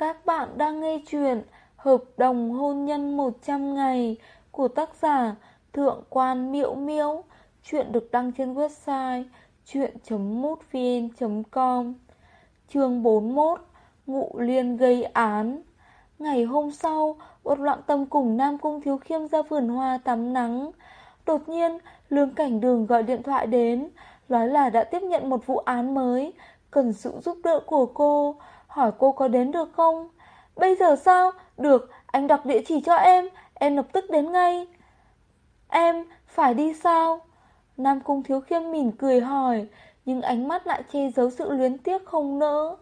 Các bạn đang nghe chuyện Hợp đồng hôn nhân 100 ngày của tác giả Thượng quan Miễu Miễu. Chuyện được đăng trên website chuyện.mútvn.com Chương 41 Ngụ Liên gây án Ngày hôm sau, Uất loạn tâm cùng Nam Cung Thiếu Khiêm ra vườn hoa tắm nắng. Đột nhiên, Lương Cảnh Đường gọi điện thoại đến, nói là đã tiếp nhận một vụ án mới, cần sự giúp đỡ của cô, hỏi cô có đến được không? Bây giờ sao? Được, anh đọc địa chỉ cho em, em lập tức đến ngay. Em, phải đi sao? Nam Cung Thiếu Khiêm mỉm cười hỏi, nhưng ánh mắt lại che giấu sự luyến tiếc không nỡ.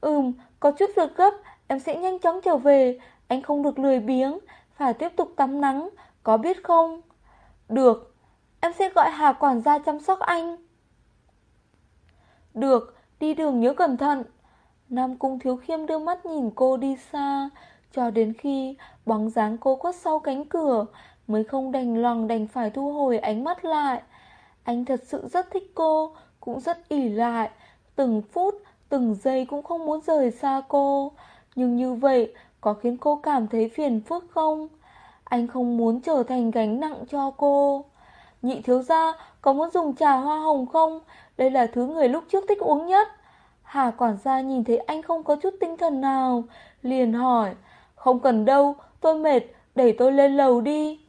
Ừm, có chút việc gấp, em sẽ nhanh chóng trở về, anh không được lười biếng, phải tiếp tục tắm nắng, có biết không? Được, em sẽ gọi Hà quản gia chăm sóc anh. Được, đi đường nhớ cẩn thận. Nam Cung Thiếu Khiêm đưa mắt nhìn cô đi xa, cho đến khi bóng dáng cô khuất sau cánh cửa, mới không đành lòng đành phải thu hồi ánh mắt lại. Anh thật sự rất thích cô, cũng rất ỉ lại, từng phút, từng giây cũng không muốn rời xa cô. Nhưng như vậy có khiến cô cảm thấy phiền phức không? Anh không muốn trở thành gánh nặng cho cô. Nhị thiếu gia, có muốn dùng trà hoa hồng không? Đây là thứ người lúc trước thích uống nhất. Hà quản gia nhìn thấy anh không có chút tinh thần nào, liền hỏi, không cần đâu, tôi mệt, đẩy tôi lên lầu đi.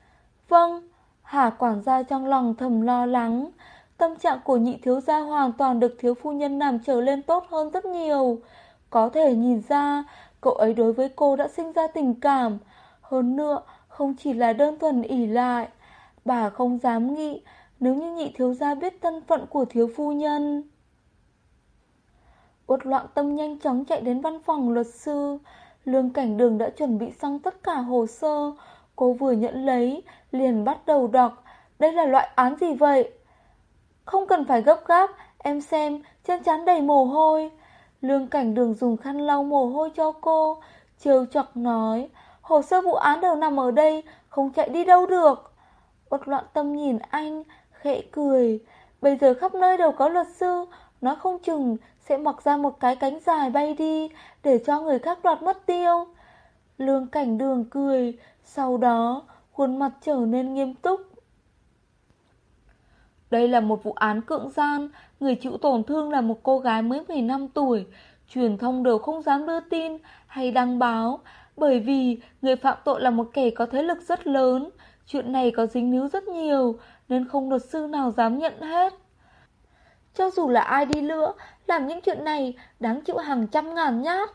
Vâng, Hà quản gia trong lòng thầm lo lắng. Tâm trạng của nhị thiếu gia hoàn toàn được thiếu phu nhân làm trở lên tốt hơn rất nhiều. Có thể nhìn ra, cậu ấy đối với cô đã sinh ra tình cảm. Hơn nữa, không chỉ là đơn thuần ỉ lại. Bà không dám nghĩ nếu như nhị thiếu gia biết thân phận của thiếu phu nhân. Uất loạn tâm nhanh chóng chạy đến văn phòng luật sư. Lương cảnh đường đã chuẩn bị xong tất cả hồ sơ. Cô vừa nhận lấy, liền bắt đầu đọc. Đây là loại án gì vậy? Không cần phải gấp gáp, em xem, chân chán đầy mồ hôi. Lương cảnh đường dùng khăn lau mồ hôi cho cô. Trêu chọc nói, hồ sơ vụ án đều nằm ở đây, không chạy đi đâu được. Uất loạn tâm nhìn anh, khẽ cười. Bây giờ khắp nơi đều có luật sư, nó không chừng sẽ mặc ra một cái cánh dài bay đi để cho người khác đoạt mất tiêu. Lương cảnh đường cười, sau đó khuôn mặt trở nên nghiêm túc. Đây là một vụ án cưỡng gian, người chịu tổn thương là một cô gái mới 15 tuổi. Truyền thông đều không dám đưa tin hay đăng báo, bởi vì người phạm tội là một kẻ có thế lực rất lớn. Chuyện này có dính níu rất nhiều, nên không luật sư nào dám nhận hết. Cho dù là ai đi nữa, làm những chuyện này đáng chịu hàng trăm ngàn nhát.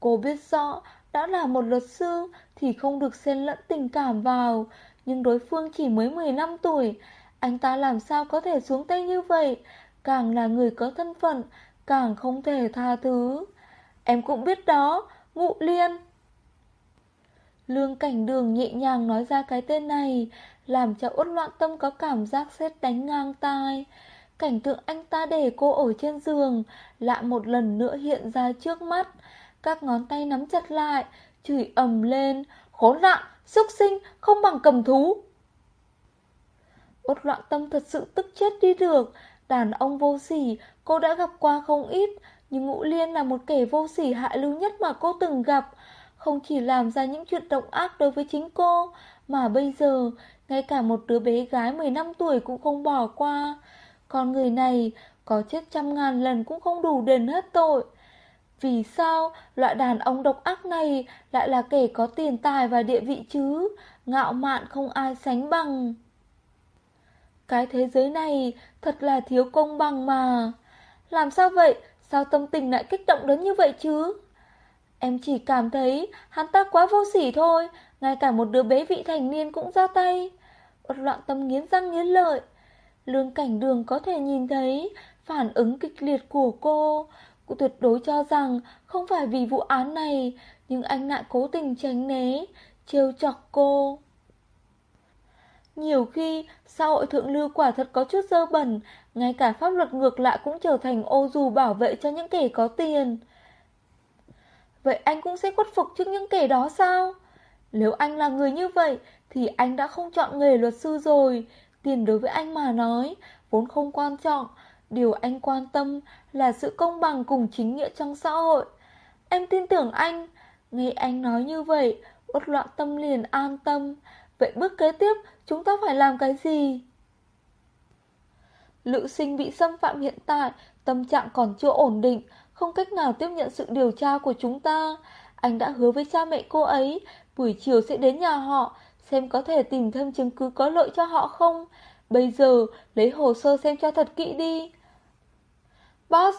Cô biết rõ, đã là một luật sư thì không được xen lẫn tình cảm vào, nhưng đối phương chỉ mới 15 tuổi, anh ta làm sao có thể xuống tay như vậy, càng là người có thân phận, càng không thể tha thứ. Em cũng biết đó, Ngụ Liên. Lương Cảnh Đường nhẹ nhàng nói ra cái tên này, làm cho uất loạn tâm có cảm giác xét đánh ngang tai. Cảnh tượng anh ta để cô ở trên giường lại một lần nữa hiện ra trước mắt. Các ngón tay nắm chặt lại, chửi ầm lên, khốn nạn, xúc sinh, không bằng cầm thú. Uất loạn tâm thật sự tức chết đi được. Đàn ông vô sỉ, cô đã gặp qua không ít, nhưng Ngũ Liên là một kẻ vô sỉ hại lưu nhất mà cô từng gặp. Không chỉ làm ra những chuyện động ác đối với chính cô, mà bây giờ, ngay cả một đứa bé gái 15 tuổi cũng không bỏ qua. Con người này có chết trăm ngàn lần cũng không đủ đền hết tội. Vì sao loại đàn ông độc ác này lại là kẻ có tiền tài và địa vị chứ? Ngạo mạn không ai sánh bằng. Cái thế giới này thật là thiếu công bằng mà. Làm sao vậy? Sao tâm tình lại kích động đến như vậy chứ? Em chỉ cảm thấy hắn ta quá vô sỉ thôi, ngay cả một đứa bé vị thành niên cũng ra tay. Bất loạn tâm nghiến răng nghiến lợi. Lương cảnh đường có thể nhìn thấy phản ứng kịch liệt của cô. Cô tuyệt đối cho rằng không phải vì vụ án này, nhưng anh lại cố tình tránh né, trêu chọc cô. Nhiều khi, xã hội thượng lưu quả thật có chút dơ bẩn, ngay cả pháp luật ngược lại cũng trở thành ô dù bảo vệ cho những kẻ có tiền. Vậy anh cũng sẽ khuất phục trước những kẻ đó sao? Nếu anh là người như vậy, thì anh đã không chọn nghề luật sư rồi. Tiền đối với anh mà nói, vốn không quan trọng. Điều anh quan tâm là sự công bằng cùng chính nghĩa trong xã hội. Em tin tưởng anh, Nghe anh nói như vậy, uất loạn tâm liền an tâm. Vậy bước kế tiếp, chúng ta phải làm cái gì? Lữ sinh bị xâm phạm hiện tại, tâm trạng còn chưa ổn định, không cách nào tiếp nhận sự điều tra của chúng ta. Anh đã hứa với cha mẹ cô ấy, buổi chiều sẽ đến nhà họ, xem có thể tìm thêm chứng cứ có lợi cho họ không. Bây giờ, lấy hồ sơ xem cho thật kỹ đi. Boss,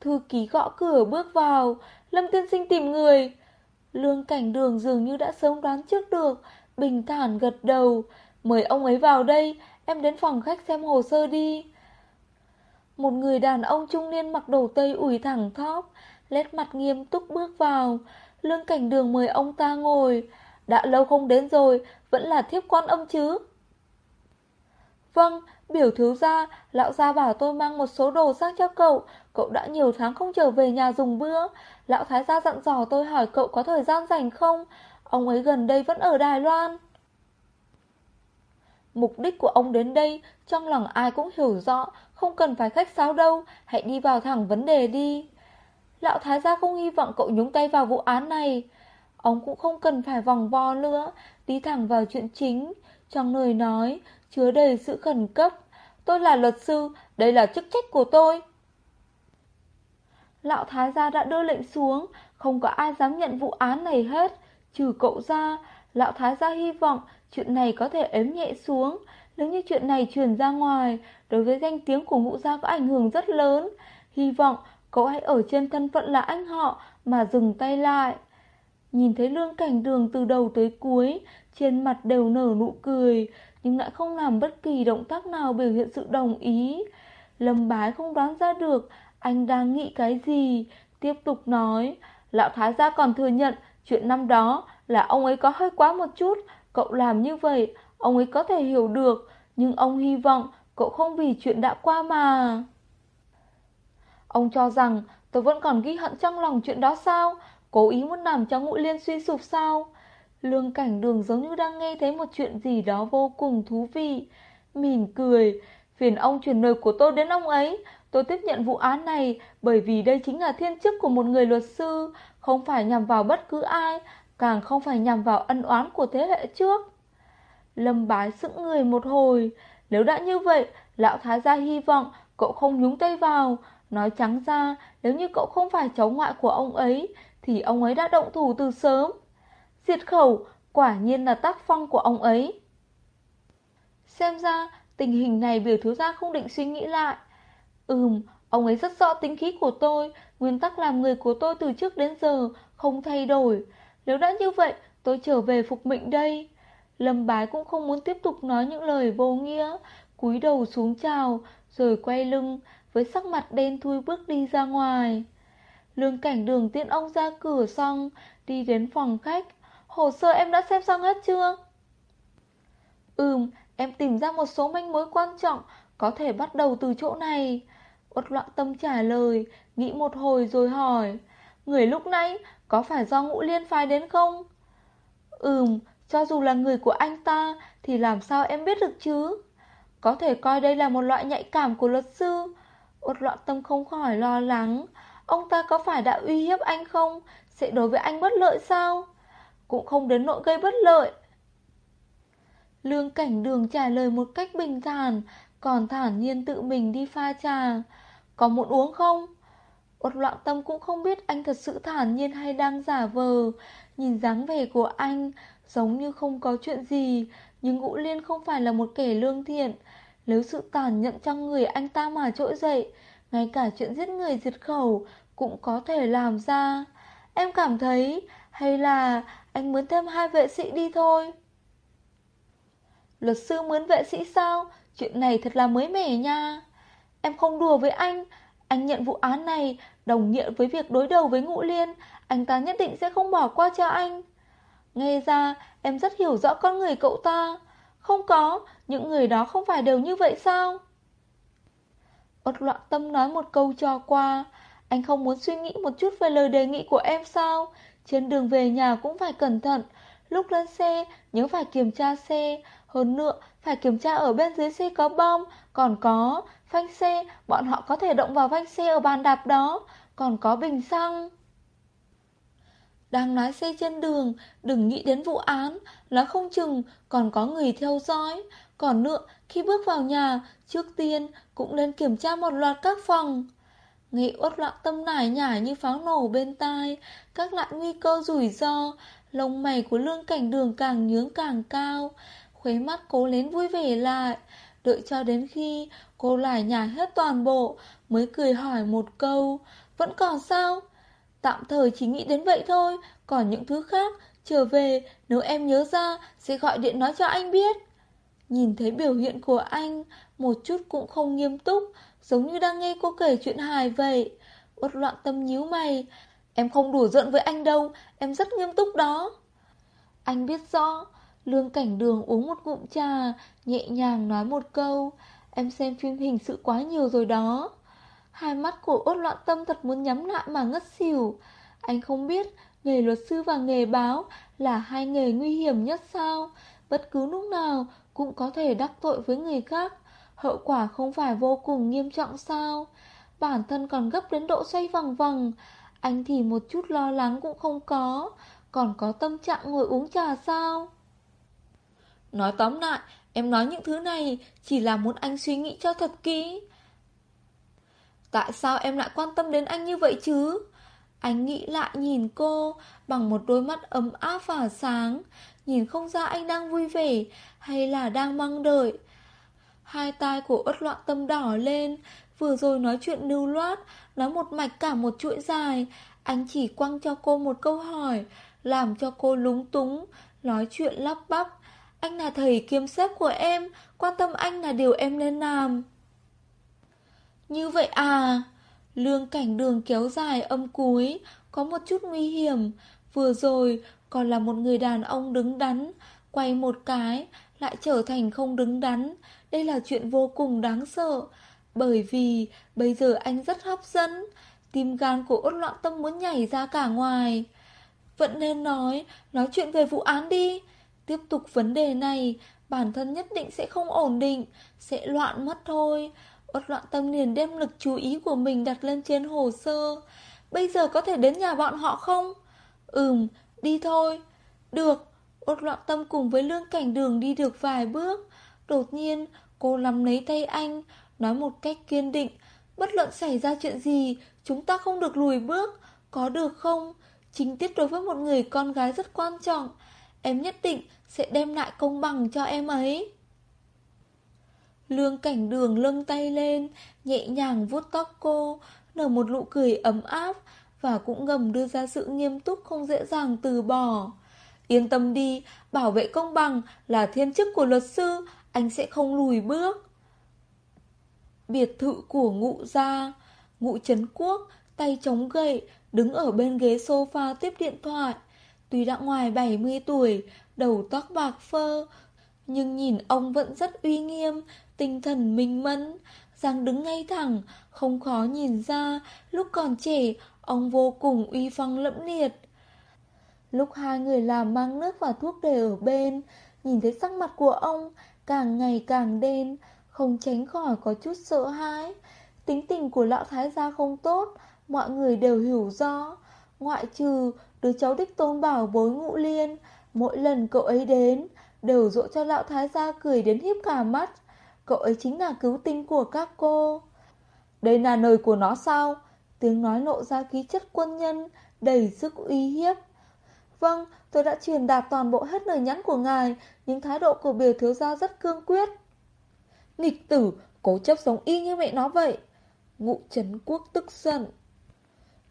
thư ký gõ cửa bước vào, Lâm tiên sinh tìm người. Lương cảnh đường dường như đã sớm đoán trước được, bình thản gật đầu. Mời ông ấy vào đây, em đến phòng khách xem hồ sơ đi. Một người đàn ông trung niên mặc đồ tây ủi thẳng thóp, lét mặt nghiêm túc bước vào. Lương cảnh đường mời ông ta ngồi. Đã lâu không đến rồi, vẫn là thiếp quan âm chứ. Vâng, biểu thiếu gia, lão gia bảo tôi mang một số đồ sang cho cậu. Cậu đã nhiều tháng không trở về nhà dùng bữa. Lão thái gia dặn dò tôi hỏi cậu có thời gian rảnh không? Ông ấy gần đây vẫn ở Đài Loan. Mục đích của ông đến đây, trong lòng ai cũng hiểu rõ, không cần phải khách sáo đâu, hãy đi vào thẳng vấn đề đi. Lão Thái gia không hy vọng cậu nhúng tay vào vụ án này. Ông cũng không cần phải vòng vo nữa, đi thẳng vào chuyện chính. Trong lời nói, chứa đầy sự khẩn cấp. Tôi là luật sư, đây là chức trách của tôi. Lão Thái gia đã đưa lệnh xuống, không có ai dám nhận vụ án này hết. Trừ cậu ra, Lão Thái gia hy vọng chuyện này có thể ếm nhẹ xuống. Nếu như chuyện này truyền ra ngoài, đối với danh tiếng của ngũ gia có ảnh hưởng rất lớn. Hy vọng cậu hãy ở trên thân phận là anh họ mà dừng tay lại. Nhìn thấy lương cảnh đường từ đầu tới cuối, trên mặt đều nở nụ cười, nhưng lại không làm bất kỳ động tác nào biểu hiện sự đồng ý. Lâm bái không đoán ra được anh đang nghĩ cái gì, tiếp tục nói, lão thái gia còn thừa nhận chuyện năm đó là ông ấy có hơi quá một chút, cậu làm như vậy, ông ấy có thể hiểu được, nhưng ông hy vọng cậu không vì chuyện đã qua mà. Ông cho rằng tôi vẫn còn ghi hận trong lòng chuyện đó sao? Cố ý muốn làm cho ngũ liên suy sụp sao? Lương cảnh đường giống như đang nghe thấy một chuyện gì đó vô cùng thú vị. Mỉm cười, phiền ông chuyển lời của tôi đến ông ấy. Tôi tiếp nhận vụ án này bởi vì đây chính là thiên chức của một người luật sư, không phải nhằm vào bất cứ ai, càng không phải nhằm vào ân oán của thế hệ trước. Lâm bái sững người một hồi, nếu đã như vậy, lão thái gia hy vọng cậu không nhúng tay vào. Nói trắng ra, nếu như cậu không phải cháu ngoại của ông ấy, thì ông ấy đã động thủ từ sớm. Diệt khẩu, quả nhiên là tác phong của ông ấy. Xem ra, tình hình này biểu thiếu gia không định suy nghĩ lại. Ừm, ông ấy rất rõ tính khí của tôi, nguyên tắc làm người của tôi từ trước đến giờ không thay đổi. Nếu đã như vậy, tôi trở về phục mệnh đây. Lâm bái cũng không muốn tiếp tục nói những lời vô nghĩa, cúi đầu xuống chào, rồi quay lưng, với sắc mặt đen thui bước đi ra ngoài. Lương cảnh đường tiễn ông ra cửa xong, đi đến phòng khách. Hồ sơ em đã xem xong hết chưa? Ừm, em tìm ra một số manh mối quan trọng, có thể bắt đầu từ chỗ này. Uất loạn tâm trả lời, nghĩ một hồi rồi hỏi. Người lúc nãy có phải do ngũ liên phái đến không? Ừm, cho dù là người của anh ta thì làm sao em biết được chứ? Có thể coi đây là một loại nhạy cảm của luật sư. Uất loạn tâm không khỏi lo lắng. Ông ta có phải đã uy hiếp anh không? Sẽ đối với anh bất lợi sao? Cũng không đến nỗi gây bất lợi. Lương cảnh đường trả lời một cách bình thản, còn thản nhiên tự mình đi pha trà. Có muốn uống không? Uất loạn tâm cũng không biết anh thật sự thản nhiên hay đang giả vờ. Nhìn dáng vẻ của anh, giống như không có chuyện gì. Nhưng Ngũ Liên không phải là một kẻ lương thiện. Nếu sự tàn nhẫn trong người anh ta mà trỗi dậy, ngay cả chuyện giết người diệt khẩu cũng có thể làm ra. Em cảm thấy, hay là anh muốn thêm hai vệ sĩ đi thôi. Luật sư muốn vệ sĩ sao? Chuyện này thật là mới mẻ nha. Em không đùa với anh. Anh nhận vụ án này đồng nghĩa với việc đối đầu với Ngũ Liên. Anh ta nhất định sẽ không bỏ qua cho anh. Nghe ra em rất hiểu rõ con người cậu ta. Không có, những người đó không phải đều như vậy sao? Ất loạn tâm nói một câu cho qua. Anh không muốn suy nghĩ một chút về lời đề nghị của em sao? Trên đường về nhà cũng phải cẩn thận. Lúc lên xe, nhớ phải kiểm tra xe. Hơn nữa, phải kiểm tra ở bên dưới xe có bom. Còn có, phanh xe, bọn họ có thể động vào phanh xe ở bàn đạp đó. Còn có bình xăng. đang lái xe trên đường, đừng nghĩ đến vụ án, Nó không chừng còn có người theo dõi. Còn nữa, khi bước vào nhà, trước tiên cũng nên kiểm tra một loạt các phòng nghĩ uất loạn tâm nải nhải như pháo nổ bên tai, các loại nguy cơ rủi ro, lông mày của lương cảnh đường càng nhướng càng cao, khuấy mắt cố lén vui vẻ lại, đợi cho đến khi cô lại nhải hết toàn bộ, mới cười hỏi một câu, vẫn còn sao? Tạm thời chỉ nghĩ đến vậy thôi, còn những thứ khác, trở về, nếu em nhớ ra, sẽ gọi điện nói cho anh biết. Nhìn thấy biểu hiện của anh, một chút cũng không nghiêm túc, giống như đang nghe cô kể chuyện hài vậy. Uất loạn tâm nhíu mày, em không đùa giỡn với anh đâu, em rất nghiêm túc đó. Anh biết rõ, lương cảnh đường uống một ngụm trà, nhẹ nhàng nói một câu, em xem phim hình sự quá nhiều rồi đó. Hai mắt của Uất loạn tâm thật muốn nhắm lại mà ngất xỉu. Anh không biết nghề luật sư và nghề báo là hai nghề nguy hiểm nhất sao? Bất cứ lúc nào cũng có thể đắc tội với người khác. Hậu quả không phải vô cùng nghiêm trọng sao? Bản thân còn gấp đến độ xoay vòng vòng. Anh thì một chút lo lắng cũng không có. Còn có tâm trạng ngồi uống trà sao? Nói tóm lại, em nói những thứ này chỉ là muốn anh suy nghĩ cho thật kỹ. Tại sao em lại quan tâm đến anh như vậy chứ? Anh nghĩ lại nhìn cô bằng một đôi mắt ấm áp và sáng, nhìn không ra anh đang vui vẻ hay là đang mong đợi. Hai tai của ớt loạn tâm đỏ lên, vừa rồi nói chuyện lưu loát, nói một mạch cả một chuỗi dài. Anh chỉ quăng cho cô một câu hỏi, làm cho cô lúng túng, nói chuyện lắp bắp. Anh là thầy kiêm sếp của em, quan tâm anh là điều em nên làm. Như vậy à? Lương cảnh đường kéo dài âm cuối, có một chút nguy hiểm. Vừa rồi còn là một người đàn ông đứng đắn, quay một cái, lại trở thành không đứng đắn. Đây là chuyện vô cùng đáng sợ. Bởi vì bây giờ anh rất hấp dẫn, tim gan của ốt loạn tâm muốn nhảy ra cả ngoài. Vẫn nên nói, nói chuyện về vụ án đi. Tiếp tục vấn đề này, bản thân nhất định sẽ không ổn định, sẽ loạn mất thôi. ốt loạn tâm liền đem lực chú ý của mình đặt lên trên hồ sơ. Bây giờ có thể đến nhà bọn họ không? Ừm, đi thôi. Được. ốt loạn tâm cùng với lương cảnh đường đi được vài bước. Đột nhiên, cô nắm lấy tay anh, nói một cách kiên định. Bất luận xảy ra chuyện gì, chúng ta không được lùi bước. Có được không? Chính tiết đối với một người con gái rất quan trọng. Em nhất định sẽ đem lại công bằng cho em ấy. Lương cảnh đường lưng tay lên, nhẹ nhàng vuốt tóc cô, nở một nụ cười ấm áp và cũng ngầm đưa ra sự nghiêm túc không dễ dàng từ bỏ. Yên tâm đi, bảo vệ công bằng là thiên chức của luật sư, anh sẽ không lùi bước. Biệt thự của ngụ gia, ngụ Trấn Quốc, tay chống gậy, đứng ở bên ghế sofa tiếp điện thoại. Tuy đã ngoài 70 tuổi, đầu tóc bạc phơ, nhưng nhìn ông vẫn rất uy nghiêm, tinh thần minh mẫn, dáng đứng ngay thẳng, không khó nhìn ra, lúc còn trẻ, ông vô cùng uy phong lẫm liệt. Lúc hai người làm mang nước và thuốc để ở bên, nhìn thấy sắc mặt của ông càng ngày càng đen, không tránh khỏi có chút sợ hãi. Tính tình của lão thái gia không tốt, mọi người đều hiểu rõ. Ngoại trừ đứa cháu đích tôn bảo bối ngụ liên, mỗi lần cậu ấy đến, đều dỗ cho lão thái gia cười đến hiếp cả mắt. Cậu ấy chính là cứu tinh của các cô. Đây là nơi của nó sao? Tiếng nói lộ ra khí chất quân nhân, đầy sức uy hiếp. Vâng, tôi đã truyền đạt toàn bộ hết lời nhắn của ngài, nhưng thái độ của biểu thiếu gia rất cương quyết. Nghịch tử, cố chấp giống y như mẹ nó vậy. Ngụ Trấn Quốc tức giận.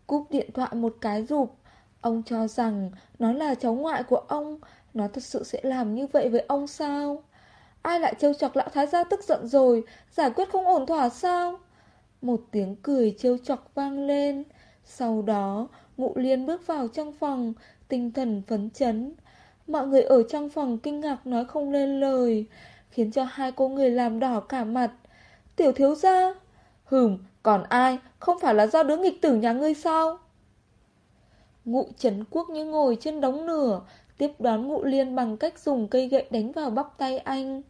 Cúp điện thoại một cái rụp. Ông cho rằng nó là cháu ngoại của ông, nó thật sự sẽ làm như vậy với ông sao? Ai lại trêu chọc lão thái gia tức giận rồi Giải quyết không ổn thỏa sao Một tiếng cười trêu chọc vang lên Sau đó Ngụ liên bước vào trong phòng Tinh thần phấn chấn. Mọi người ở trong phòng kinh ngạc nói không lên lời Khiến cho hai cô người làm đỏ cả mặt. Tiểu thiếu gia? Hừm còn ai? Không phải là do đứa nghịch tử nhà ngươi sao? Ngụ Trấn Quốc như ngồi trên đống lửa tiếp đón ngụ liên bằng cách dùng cây gậy đánh vào bắp tay anh.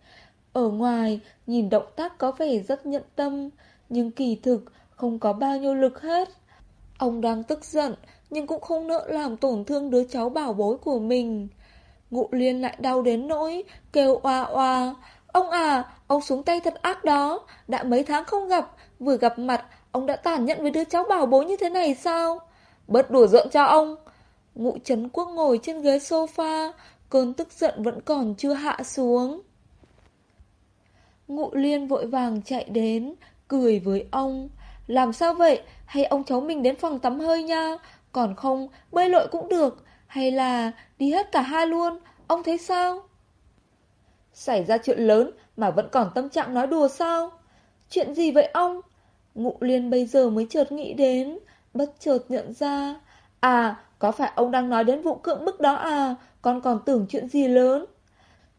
Ở ngoài, nhìn động tác có vẻ rất nhận tâm, nhưng kỳ thực không có bao nhiêu lực hết. Ông đang tức giận, nhưng cũng không nỡ làm tổn thương đứa cháu bảo bối của mình. Ngụ liên lại đau đến nỗi Kêu oa oa Ông à, ông xuống tay thật ác đó Đã mấy tháng không gặp Vừa gặp mặt, ông đã tàn nhẫn với đứa cháu bảo bối như thế này sao? Bớt đùa giỡn cho ông. Ngụ Trấn Quốc ngồi trên ghế sofa Cơn tức giận vẫn còn chưa hạ xuống. Ngụ Liên vội vàng chạy đến Cười với ông Làm sao vậy? Hay ông cháu mình đến phòng tắm hơi nha còn không, bơi lội cũng được. Hay là đi hết cả hai luôn. Ông thấy sao? Xảy ra chuyện lớn Mà vẫn còn tâm trạng nói đùa sao? Chuyện gì vậy ông? Ngụ Liên bây giờ mới chợt nghĩ đến, Bất chợt nhận ra. À có phải ông đang nói đến vụ cưỡng bức đó à? Con còn tưởng chuyện gì lớn?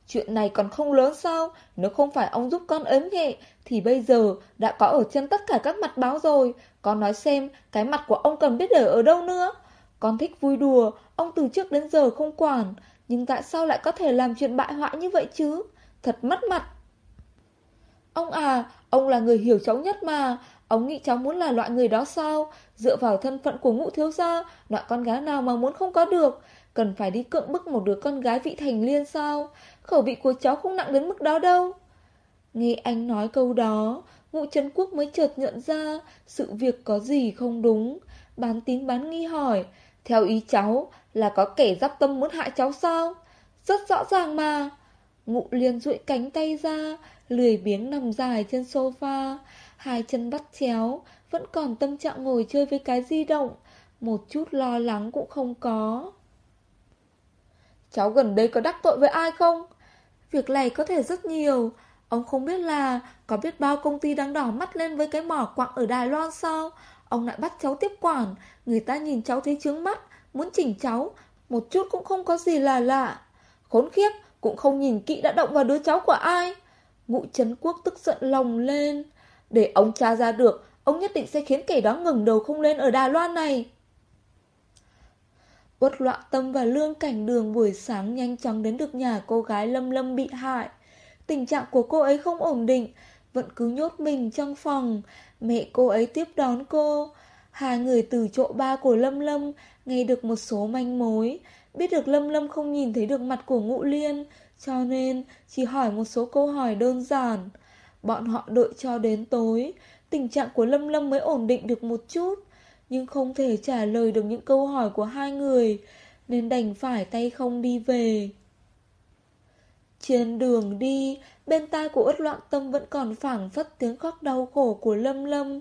Chuyện này còn không lớn sao? Nếu không phải ông giúp con ếm nhẹ, Thì bây giờ đã có ở trên tất cả các mặt báo rồi. Con nói xem, Cái mặt của ông cần biết để ở đâu nữa. Con thích vui đùa, Ông từ trước đến giờ không quản. Nhưng tại sao lại có thể làm chuyện bại hoại như vậy chứ? Thật mất mặt. Ông à Ông là người hiểu cháu nhất mà. Ông nghĩ cháu muốn là loại người đó sao? Dựa vào thân phận của ngũ thiếu gia, Loại con gái nào mà muốn không có được? Cần phải đi cưỡng bức một đứa con gái vị thành liên sao? Khẩu vị của cháu không nặng đến mức đó đâu. Nghe anh nói câu đó Ngụ Trấn Quốc mới chợt nhận ra Sự việc có gì không đúng. Bán tín bán nghi hỏi, Theo ý cháu là có kẻ giáp tâm muốn hại cháu sao? Rất rõ ràng mà. Ngụ liền duỗi cánh tay ra, Lười biếng nằm dài trên sofa. Hai chân bắt chéo, Vẫn còn tâm trạng ngồi chơi với cái di động. Một chút lo lắng cũng không có. Cháu gần đây có đắc tội với ai không? Việc này có thể rất nhiều. Ông không biết là Có biết bao công ty đang đỏ mắt lên với cái mỏ quặng ở Đài Loan sao? Ông lại bắt cháu tiếp quản. Người ta nhìn cháu thấy chướng mắt, Muốn chỉnh cháu. Một chút cũng không có gì là lạ. Khốn khiếp, Cũng không nhìn kỹ đã động vào đứa cháu của ai. Ngụ Trấn Quốc tức giận lòng lên. Để ông tra ra được, Ông nhất định sẽ khiến kẻ đó ngừng đầu không lên ở Đài Loan này. Uất loạn tâm và lương cảnh đường buổi sáng nhanh chóng đến được nhà cô gái Lâm Lâm bị hại. Tình trạng của cô ấy không ổn định, vẫn cứ nhốt mình trong phòng. Mẹ cô ấy tiếp đón cô. Hai người từ chỗ ba của Lâm Lâm nghe được một số manh mối. Biết được Lâm Lâm không nhìn thấy được mặt của ngũ Liên, cho nên chỉ hỏi một số câu hỏi đơn giản. Bọn họ đợi cho đến tối, tình trạng của Lâm Lâm mới ổn định được một chút nhưng không thể trả lời được những câu hỏi của hai người, nên đành phải tay không đi về. Trên đường đi, bên tai của ất loạn tâm vẫn còn phảng phất tiếng khóc đau khổ của Lâm Lâm.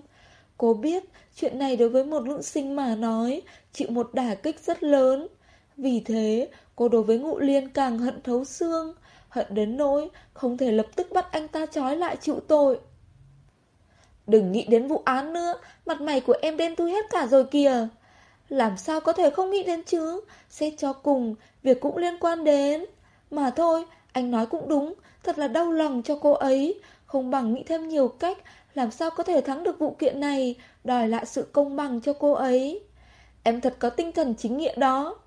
Cô biết chuyện này đối với một nữ sinh mà nói, chịu một đả kích rất lớn. Vì thế, cô đối với ngụ liên càng hận thấu xương, hận đến nỗi không thể lập tức bắt anh ta trói lại chịu tội. Đừng nghĩ đến vụ án nữa, mặt mày của em đen thui hết cả rồi kìa. Làm sao có thể không nghĩ đến chứ, xét cho cùng, việc cũng liên quan đến. Mà thôi, anh nói cũng đúng, thật là đau lòng cho cô ấy, không bằng nghĩ thêm nhiều cách, làm sao có thể thắng được vụ kiện này, đòi lại sự công bằng cho cô ấy. Em thật có tinh thần chính nghĩa đó.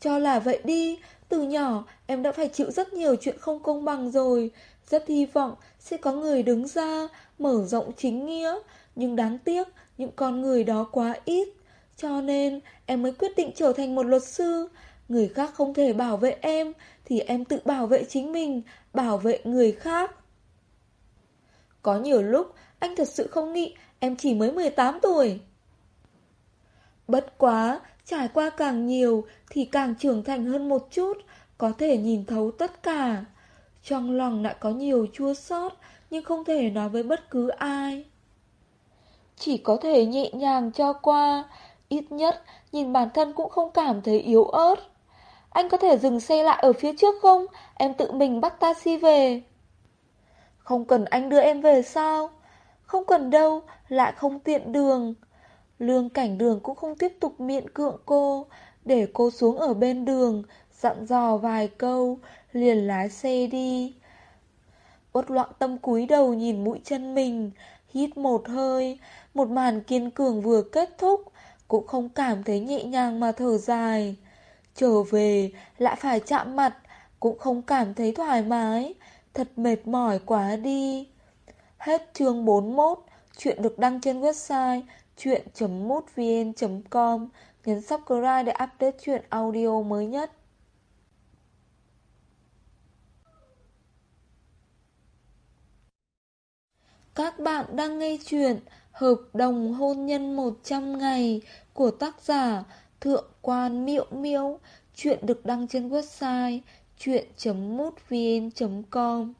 Cho là vậy đi, từ nhỏ em đã phải chịu rất nhiều chuyện không công bằng rồi, rất hy vọng sẽ có người đứng ra mở rộng chính nghĩa, nhưng đáng tiếc những con người đó quá ít. Cho nên em mới quyết định trở thành một luật sư. Người khác không thể bảo vệ em, thì em tự bảo vệ chính mình, bảo vệ người khác. Có nhiều lúc anh thật sự không nghĩ em chỉ mới 18 tuổi. Bất quá, trải qua càng nhiều thì càng trưởng thành hơn một chút, có thể nhìn thấu tất cả. Trong lòng đã có nhiều chua xót nhưng không thể nói với bất cứ ai. Chỉ có thể nhẹ nhàng cho qua, ít nhất nhìn bản thân cũng không cảm thấy yếu ớt. Anh có thể dừng xe lại ở phía trước không? Em tự mình bắt taxi về. Không cần anh đưa em về sao? Không cần đâu, lại không tiện đường. Lương cảnh đường cũng không tiếp tục miệng cưỡng cô, để cô xuống ở bên đường, dặn dò vài câu, liền lái xe đi. Uất loạn tâm cúi đầu nhìn mũi chân mình, hít một hơi, một màn kiên cường vừa kết thúc, cũng không cảm thấy nhẹ nhàng mà thở dài. Trở về, lại phải chạm mặt, cũng không cảm thấy thoải mái, thật mệt mỏi quá đi. Hết chương 41, chuyện được đăng trên website chuyện.mútvn.com nhấn subscribe để update chuyện audio mới nhất. Các bạn đang nghe chuyện Hợp đồng hôn nhân 100 ngày của tác giả Thượng quan Miệu Miêu. Chuyện được đăng trên website chuyện.mútvn.com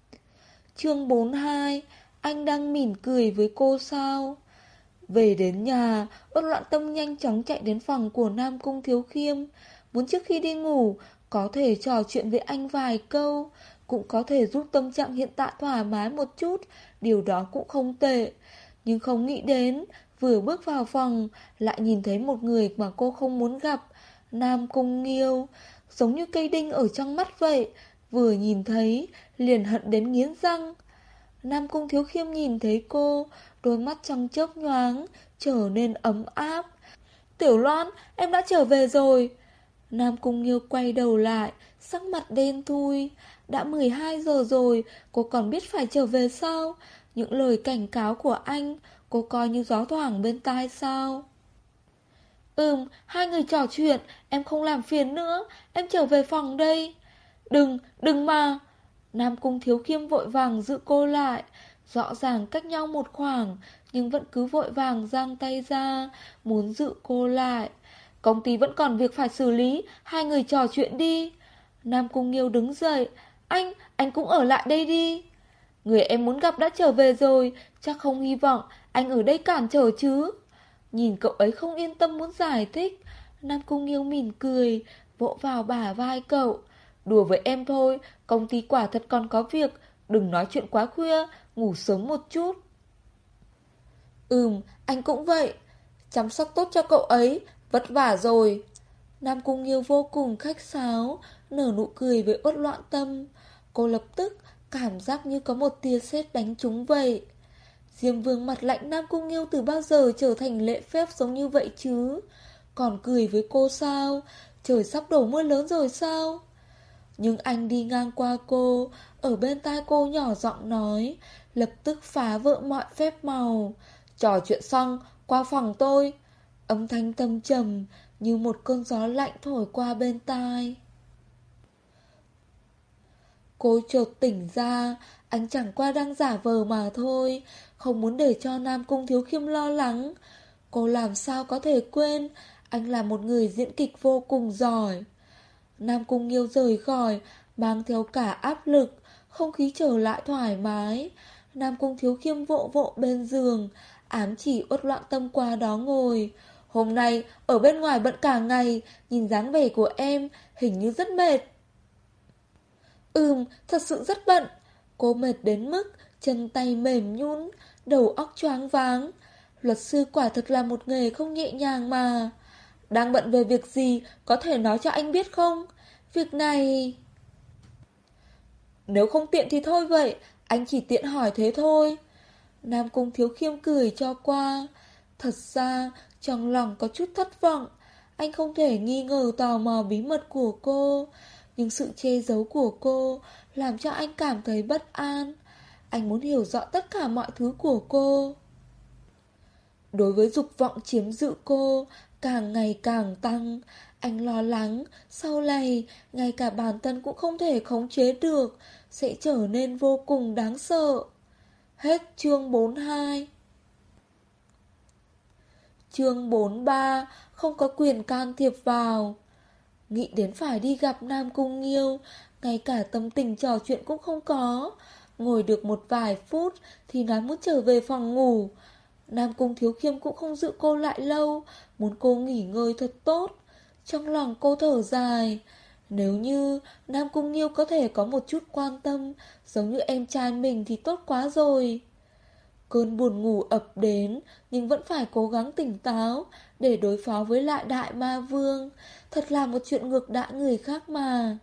Chương 42 Anh đang mỉm cười với cô sao? Về đến nhà, ôn loạn tâm nhanh chóng chạy đến phòng của Nam Cung Thiếu Khiêm. Muốn trước khi đi ngủ, có thể trò chuyện với anh vài câu, cũng có thể giúp tâm trạng hiện tại thoải mái một chút, điều đó cũng không tệ. Nhưng không nghĩ đến, vừa bước vào phòng, lại nhìn thấy một người mà cô không muốn gặp, Nam Cung Nghiêu, giống như cây đinh ở trong mắt vậy, vừa nhìn thấy, liền hận đến nghiến răng. Nam Cung Thiếu Khiêm nhìn thấy cô, đôi mắt trong chớp nhoáng, trở nên ấm áp. Tiểu Loan, em đã trở về rồi. Nam Cung Nghiêu quay đầu lại, sắc mặt đen thui. Đã 12 giờ rồi, cô còn biết phải trở về sao? Những lời cảnh cáo của anh, cô coi như gió thoảng bên tai sao? Ừm, hai người trò chuyện, em không làm phiền nữa, em trở về phòng đây. Đừng, đừng mà. Nam Cung Thiếu Khiêm vội vàng giữ cô lại, Rõ ràng cách nhau một khoảng Nhưng vẫn cứ vội vàng giang tay ra Muốn giữ cô lại. Công ty vẫn còn việc phải xử lý. Hai người trò chuyện đi. Nam Cung Nghiêu đứng dậy. Anh, anh cũng ở lại đây đi. Người em muốn gặp đã trở về rồi. Chắc không hy vọng anh ở đây cản trở chứ Nhìn cậu ấy không yên tâm muốn giải thích Nam Cung Nghiêu mỉm cười Vỗ vào bả vai cậu Đùa với em thôi Công ty quả thật còn có việc Đừng nói chuyện quá khuya ngủ sớm một chút. Ừm, anh cũng vậy. Chăm sóc tốt cho cậu ấy, vất vả rồi. Nam Cung Nghiêu vô cùng khách sáo, nở nụ cười với uất loạn tâm. Cô lập tức cảm giác như có một tia sét đánh trúng vậy. Diêm vương mặt lạnh Nam Cung Nghiêu từ bao giờ trở thành lễ phép giống như vậy chứ? Còn cười với cô sao? Trời sắp đổ mưa lớn rồi sao? Nhưng anh đi ngang qua cô, ở bên tai cô nhỏ giọng nói, lập tức phá vỡ mọi phép màu. Trò chuyện xong, qua phòng tôi. Âm thanh tâm trầm như một cơn gió lạnh thổi qua bên tai. Cô chợt tỉnh ra, anh chẳng qua đang giả vờ mà thôi, không muốn để cho Nam Cung Thiếu Khiêm lo lắng. Cô làm sao có thể quên, anh là một người diễn kịch vô cùng giỏi. Nam Cung Nghiêu rời khỏi, mang theo cả áp lực, không khí trở lại thoải mái. Nam Cung Thiếu Khiêm vỗ vỗ bên giường, ám chỉ uất loạn tâm qua đó ngồi. Hôm nay, ở bên ngoài bận cả ngày, nhìn dáng vẻ của em, hình như rất mệt. Ừm, thật sự rất bận. Cô mệt đến mức, chân tay mềm nhún, đầu óc choáng váng. Luật sư quả thực là một nghề không nhẹ nhàng mà. Đang bận về việc gì, có thể nói cho anh biết không? Việc này... Nếu không tiện thì thôi vậy, anh chỉ tiện hỏi thế thôi. Nam Cung Thiếu Khiêm cười cho qua. Thật ra, trong lòng có chút thất vọng. Anh không thể nghi ngờ tò mò bí mật của cô. Nhưng sự che giấu của cô làm cho anh cảm thấy bất an. Anh muốn hiểu rõ tất cả mọi thứ của cô. Đối với dục vọng chiếm giữ cô, càng ngày càng tăng, anh lo lắng, sau này, ngay cả bản thân cũng không thể khống chế được, sẽ trở nên vô cùng đáng sợ. Hết chương 42 Chương 43 Không có quyền can thiệp vào Nghĩ đến phải đi gặp Nam Cung Nghiêu Ngay cả tâm tình trò chuyện cũng không có Ngồi được một vài phút Thì nói muốn trở về phòng ngủ. Nam Cung Thiếu Khiêm cũng không giữ cô lại lâu, Muốn cô nghỉ ngơi thật tốt. Trong lòng cô thở dài, nếu như Nam Cung Nghiêu có thể có một chút quan tâm, Giống như em trai mình thì tốt quá rồi. Cơn buồn ngủ ập đến, Nhưng vẫn phải cố gắng tỉnh táo Để đối phó với lại đại ma vương. Thật là một chuyện ngược đãi người khác mà.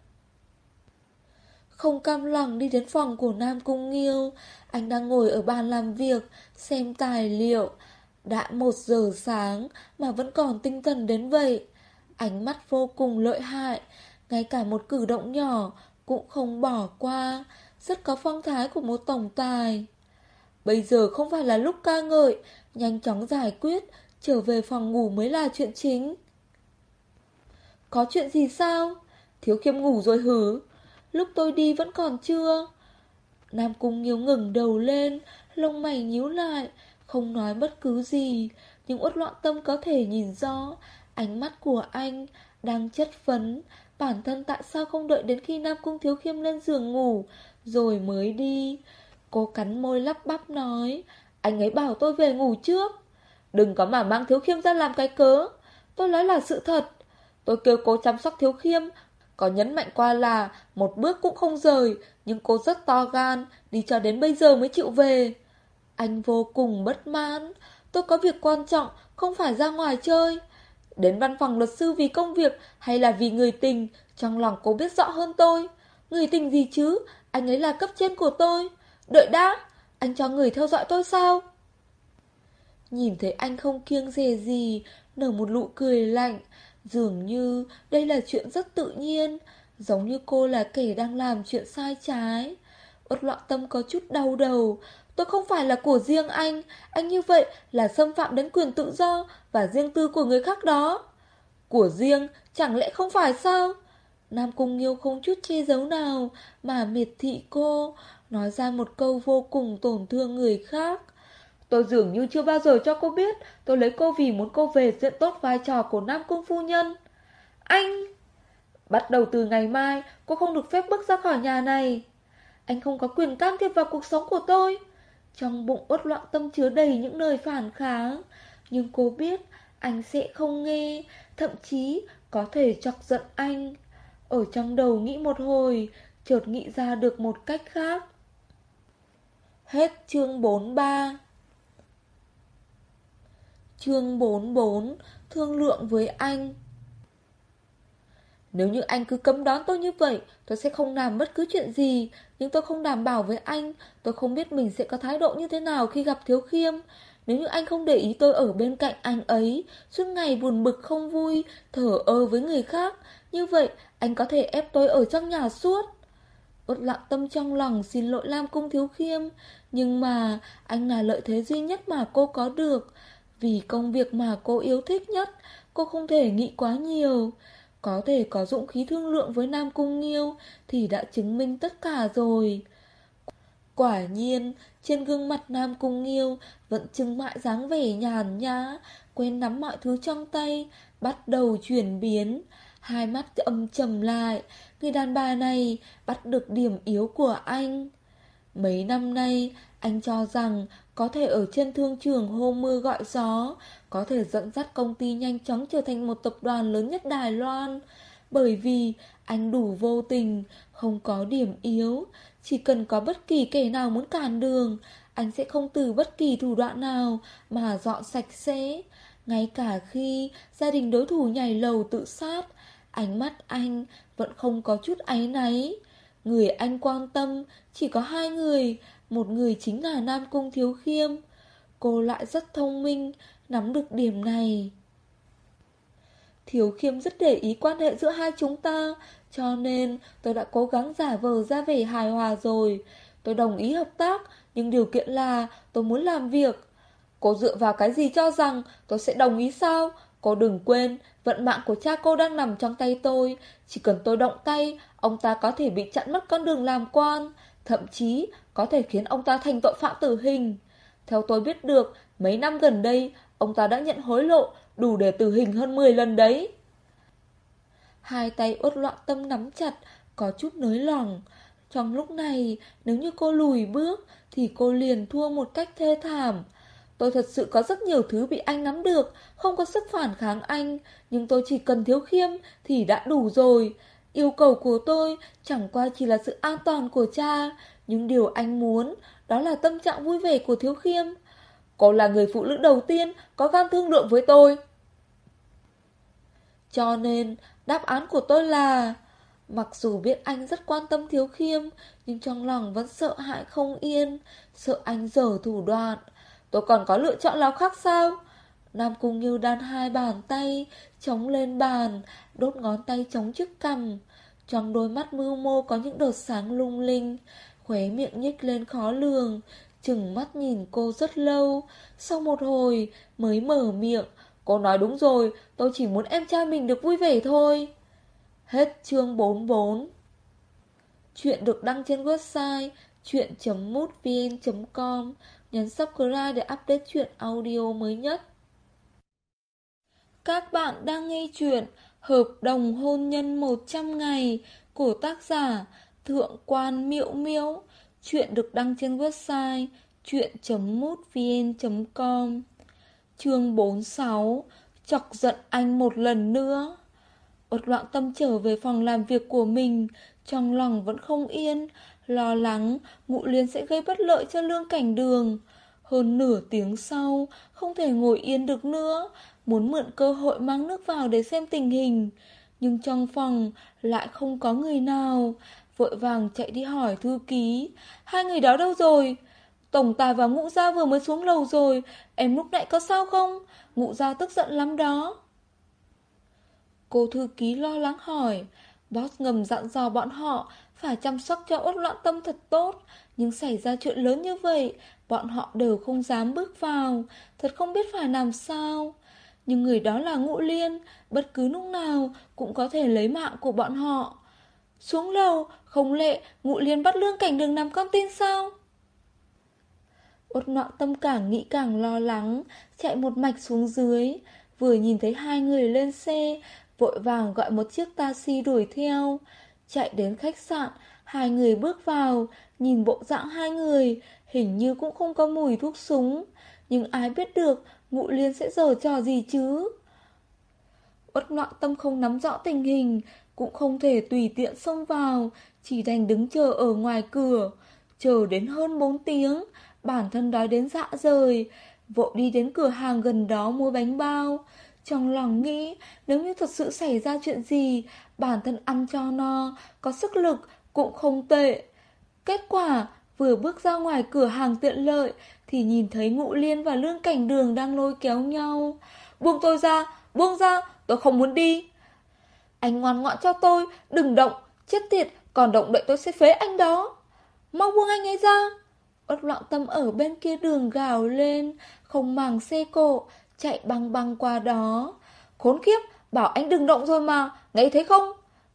Không cam lòng đi đến phòng của Nam Cung Nghiêu Anh đang ngồi ở bàn làm việc Xem tài liệu Đã một giờ sáng Mà vẫn còn tinh thần đến vậy Ánh mắt vô cùng lợi hại ngay cả một cử động nhỏ cũng không bỏ qua, rất có phong thái của một tổng tài. Bây giờ không phải là lúc ca ngợi, nhanh chóng giải quyết, trở về phòng ngủ mới là chuyện chính. Có chuyện gì sao? Thiếu khiêm ngủ rồi hứ. Lúc tôi đi vẫn còn chưa? Nam Cung Nghiêu ngừng đầu lên, lông mày nhíu lại, không nói bất cứ gì, nhưng uất loạn tâm có thể nhìn rõ ánh mắt của anh đang chất vấn bản thân tại sao không đợi đến khi Nam Cung Thiếu Khiêm lên giường ngủ rồi mới đi. Cô cắn môi lắp bắp nói, anh ấy bảo tôi về ngủ trước. Đừng có mà mang Thiếu Khiêm ra làm cái cớ. Tôi nói là sự thật. Tôi kêu cô chăm sóc Thiếu Khiêm, có nhấn mạnh qua là một bước cũng không rời, nhưng cô rất to gan, đi cho đến bây giờ mới chịu về. Anh vô cùng bất mãn. Tôi có việc quan trọng, không phải ra ngoài chơi. Đến văn phòng luật sư vì công việc hay là vì người tình, trong lòng cô biết rõ hơn tôi. Người tình gì chứ, anh ấy là cấp trên của tôi. Đợi đã, anh cho người theo dõi tôi sao? Nhìn thấy anh không kiêng dè gì, nở một nụ cười lạnh, dường như đây là chuyện rất tự nhiên, giống như cô là kẻ đang làm chuyện sai trái. Uất loạn tâm có chút đau đầu, Tôi không phải là của riêng anh Anh như vậy là xâm phạm đến quyền tự do Và riêng tư của người khác đó. Của riêng chẳng lẽ không phải sao? Nam Cung Nghiêu không chút che giấu nào Mà miệt thị cô Nói ra một câu vô cùng tổn thương người khác. Tôi dường như chưa bao giờ cho cô biết Tôi lấy cô vì muốn cô về diện tốt vai trò của Nam Cung Phu Nhân. Anh! Bắt đầu từ ngày mai, Cô không được phép bước ra khỏi nhà này. Anh không có quyền can thiệp vào cuộc sống của tôi. Trong bụng uất loạn tâm chứa đầy những lời phản kháng. Nhưng cô biết anh sẽ không nghe, Thậm chí có thể chọc giận anh. Ở trong đầu nghĩ một hồi, Chợt nghĩ ra được một cách khác. Hết chương 43 Chương 44 Thương lượng với anh nếu như anh cứ cấm đón tôi như vậy, tôi sẽ không làm bất cứ chuyện gì. Nhưng tôi không đảm bảo với anh, tôi không biết mình sẽ có thái độ như thế nào khi gặp Thiếu Khiêm. Nếu như anh không để ý tôi ở bên cạnh anh ấy, suốt ngày buồn bực không vui, thở ơ với người khác, như vậy anh có thể ép tôi ở trong nhà suốt. Út lặng tâm trong lòng xin lỗi Lam Cung Thiếu Khiêm, nhưng mà anh là lợi thế duy nhất mà cô có được. Vì công việc mà cô yêu thích nhất, cô không thể nghĩ quá nhiều. Có thể có dũng khí thương lượng với Nam Cung Nghiêu Thì đã chứng minh tất cả rồi. Quả nhiên Trên gương mặt Nam Cung Nghiêu Vẫn trưng mãi dáng vẻ nhàn nhã Quen nắm mọi thứ trong tay Bắt đầu chuyển biến. Hai mắt âm trầm lại Người đàn bà này bắt được điểm yếu của anh. Mấy năm nay anh cho rằng có thể ở trên thương trường hô mưa gọi gió, có thể dẫn dắt công ty nhanh chóng trở thành một tập đoàn lớn nhất Đài Loan. Bởi vì anh đủ vô tình, không có điểm yếu. Chỉ cần có bất kỳ kẻ nào muốn cản đường, anh sẽ không từ bất kỳ thủ đoạn nào mà dọn sạch sẽ. Ngay cả khi gia đình đối thủ nhảy lầu tự sát, ánh mắt anh vẫn không có chút áy náy. Người anh quan tâm chỉ có hai người, một người chính là Nam Cung Thiếu Khiêm. Cô lại rất thông minh, nắm được điểm này. Thiếu Khiêm rất để ý quan hệ giữa hai chúng ta, cho nên tôi đã cố gắng giả vờ ra vẻ hài hòa rồi. Tôi đồng ý hợp tác, nhưng điều kiện là tôi muốn làm việc. Cô dựa vào cái gì cho rằng tôi sẽ đồng ý sao? Cô đừng quên, vận mạng của cha cô đang nằm trong tay tôi. Chỉ cần tôi động tay, ông ta có thể bị chặn mất con đường làm quan. Thậm chí có thể khiến ông ta thành tội phạm tử hình. Theo tôi biết được, mấy năm gần đây, ông ta đã nhận hối lộ đủ để tử hình hơn 10 lần đấy. Hai tay uất loạn tâm nắm chặt, có chút nới lỏng. Trong lúc này, nếu như cô lùi bước, thì cô liền thua một cách thê thảm. Tôi thật sự có rất nhiều thứ bị anh nắm được, không có sức phản kháng anh, nhưng tôi chỉ cần thiếu khiêm thì đã đủ rồi. Yêu cầu của tôi chẳng qua chỉ là sự an toàn của cha, nhưng điều anh muốn đó là tâm trạng vui vẻ của Thiếu Khiêm. Cô là người phụ nữ đầu tiên có gan thương lượng với tôi. Cho nên đáp án của tôi là Mặc dù biết anh rất quan tâm Thiếu Khiêm Nhưng trong lòng vẫn sợ hãi không yên Sợ anh dở thủ đoạn Tôi còn có lựa chọn nào khác sao Nam Cung Như đan hai bàn tay Chống lên bàn Đốt ngón tay chống trước cằm trong đôi mắt mưu mô có những đợt sáng lung linh, Khóe miệng nhích lên khó lường, Chừng mắt nhìn cô rất lâu. Sau một hồi mới mở miệng, Cô nói đúng rồi, Tôi chỉ muốn em trai mình được vui vẻ thôi. Hết chương 44 Chuyện được đăng trên website chuyện.mútvn.com Nhấn subscribe để update chuyện audio mới nhất. Các bạn đang nghe chuyện Hợp đồng hôn nhân 100 ngày của tác giả Thượng quan Miễu Miễu. Chuyện được đăng trên website chuyện.mútvn.com Chương 46 Chọc giận anh một lần nữa. Uất loạn tâm trở về phòng làm việc của mình, Trong lòng vẫn không yên, Lo lắng Ngụ liên sẽ gây bất lợi cho lương cảnh đường. Hơn nửa tiếng sau, Không thể ngồi yên được nữa Muốn mượn cơ hội mang nước vào để xem tình hình. Nhưng trong phòng Lại không có người nào. Vội vàng chạy đi hỏi thư ký, Hai người đó đâu rồi? Tổng tài và ngũ gia vừa mới xuống lầu rồi, Em lúc nãy có sao không? Ngũ gia tức giận lắm đó. Cô thư ký lo lắng hỏi, Boss ngầm dặn dò bọn họ Phải chăm sóc cho ốt loạn tâm thật tốt. Nhưng xảy ra chuyện lớn như vậy, Bọn họ đều không dám bước vào. Thật không biết phải làm sao. Nhưng người đó là ngũ liên, Bất cứ lúc nào cũng có thể lấy mạng của bọn họ. Xuống lầu, Không lệ, ngũ liên bắt lương cảnh đường nằm con tin sao? Ốt nọ tâm càng nghĩ càng lo lắng, Chạy một mạch xuống dưới, Vừa nhìn thấy hai người lên xe, Vội vàng gọi một chiếc taxi đuổi theo. Chạy đến khách sạn, Hai người bước vào, Nhìn bộ dạng hai người, Hình như cũng không có mùi thuốc súng. Nhưng ai biết được Ngụ liên sẽ giở trò gì chứ? Uất loạn tâm không nắm rõ tình hình Cũng không thể tùy tiện xông vào Chỉ đành đứng chờ ở ngoài cửa. Chờ đến hơn 4 tiếng Bản thân đói đến dạ rời. Vội đi đến cửa hàng gần đó mua bánh bao. Trong lòng nghĩ nếu như thật sự xảy ra chuyện gì, bản thân ăn cho no, có sức lực cũng không tệ. Kết quả, vừa bước ra ngoài cửa hàng tiện lợi thì nhìn thấy Ngụ Liên và Lương Cảnh Đường đang lôi kéo nhau. Buông tôi ra, buông ra, tôi không muốn đi. Anh ngoan ngoãn cho tôi, đừng động, chết tiệt, còn động đậy tôi sẽ phế anh đó. Mau buông anh ấy ra. Ất loạn tâm ở bên kia đường gào lên, không màng xe cộ, chạy băng băng qua đó. Khốn kiếp, bảo anh đừng động rồi mà, nghe thấy không?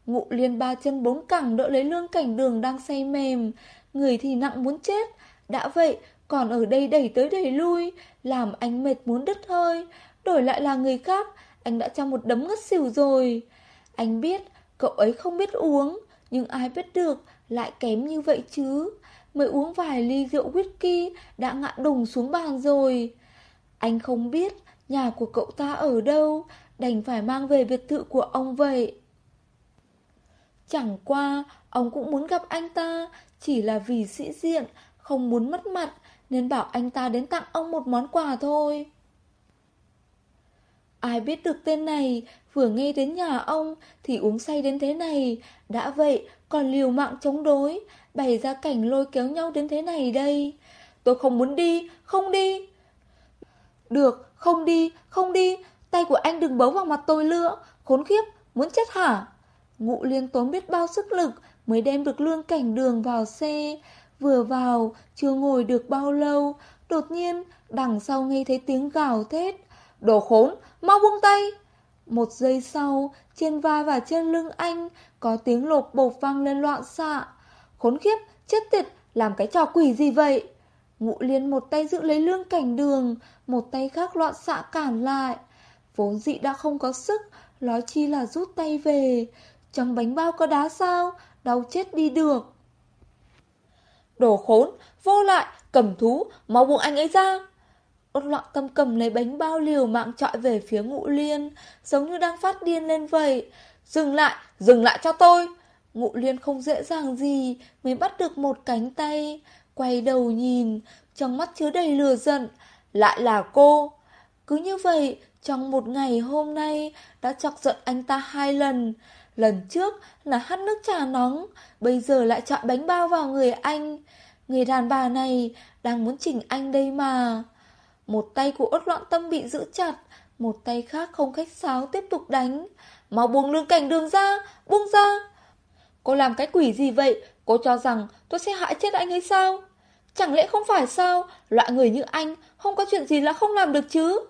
Ngụ liên ba chân bốn cẳng đỡ lấy lương cảnh đường đang say mềm, người thì nặng muốn chết. Đã vậy, còn ở đây đẩy tới đẩy lui, làm anh mệt muốn đứt hơi. Đổi lại là người khác, anh đã cho một đấm ngất xỉu rồi. Anh biết, cậu ấy không biết uống, nhưng ai biết được, lại kém như vậy chứ. Mới uống vài ly rượu whisky, đã ngã đùng xuống bàn rồi. Anh không biết, Nhà của cậu ta ở đâu Đành phải mang về biệt thự của ông vậy Chẳng qua Ông cũng muốn gặp anh ta chỉ là vì sĩ diện Không muốn mất mặt Nên bảo anh ta đến tặng ông một món quà thôi. Ai biết được tên này Vừa nghe đến nhà ông Thì uống say đến thế này. Đã vậy còn liều mạng chống đối Bày ra cảnh lôi kéo nhau đến thế này đây. Tôi không muốn đi Không đi. Được không đi, không đi, tay của anh đừng bấu vào mặt tôi nữa, khốn khiếp, muốn chết hả? Ngụ liên tốn biết bao sức lực mới đem được lương cảnh đường vào xe. Vừa vào, chưa ngồi được bao lâu, đột nhiên đằng sau nghe thấy tiếng gào thét. Đồ khốn, mau buông tay! Một giây sau, trên vai và trên lưng anh có tiếng lột bột vang lên loạn xạ. Khốn khiếp, chết tiệt, làm cái trò quỷ gì vậy? Ngụ liên một tay giữ lấy lương cảnh đường, một tay khác loạn xạ cản lại. Vốn dị đã không có sức, nói chi là rút tay về. Trong bánh bao có đá sao, đau chết đi được. Đồ khốn, vô lại, cầm thú, mau buông anh ấy ra. Ốt loạn tâm cầm lấy bánh bao liều mạng trọi về phía ngụ liên, giống như đang phát điên lên vậy. Dừng lại, dừng lại cho tôi. Ngụ liên không dễ dàng gì mới bắt được một cánh tay. Quay đầu nhìn, trong mắt chứa đầy lừa giận, lại là cô. Cứ như vậy, trong một ngày hôm nay đã chọc giận anh ta hai lần. Lần trước là hắt nước trà nóng, bây giờ lại chọn bánh bao vào người anh. Người đàn bà này đang muốn chỉnh anh đây mà. Một tay của ốt loạn tâm bị giữ chặt, một tay khác không khách sáo tiếp tục đánh. Mau buông lương cảnh đường ra, buông ra. Cô làm cái quỷ gì vậy? Cô cho rằng tôi sẽ hại chết anh hay sao? Chẳng lẽ không phải sao Loại người như anh Không có chuyện gì là không làm được chứ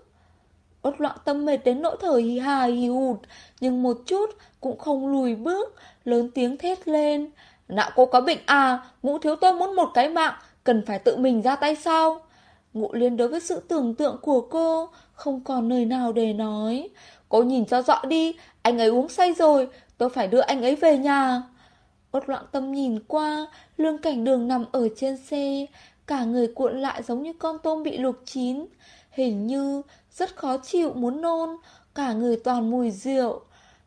Ốt loạn tâm mệt đến nỗi thở hì hà hì hụt, nhưng một chút cũng không lùi bước, lớn tiếng thét lên. Nạo cô có bệnh à, ngũ thiếu tôi muốn một cái mạng, cần phải tự mình ra tay sao? Ngụ liên đối với sự tưởng tượng của cô, không còn nơi nào để nói. Cô nhìn cho rõ đi, anh ấy uống say rồi, tôi phải đưa anh ấy về nhà. Ốt loạn tâm nhìn qua, lương cảnh đường nằm ở trên xe, cả người cuộn lại giống như con tôm bị luộc chín. Hình như rất khó chịu muốn nôn, cả người toàn mùi rượu.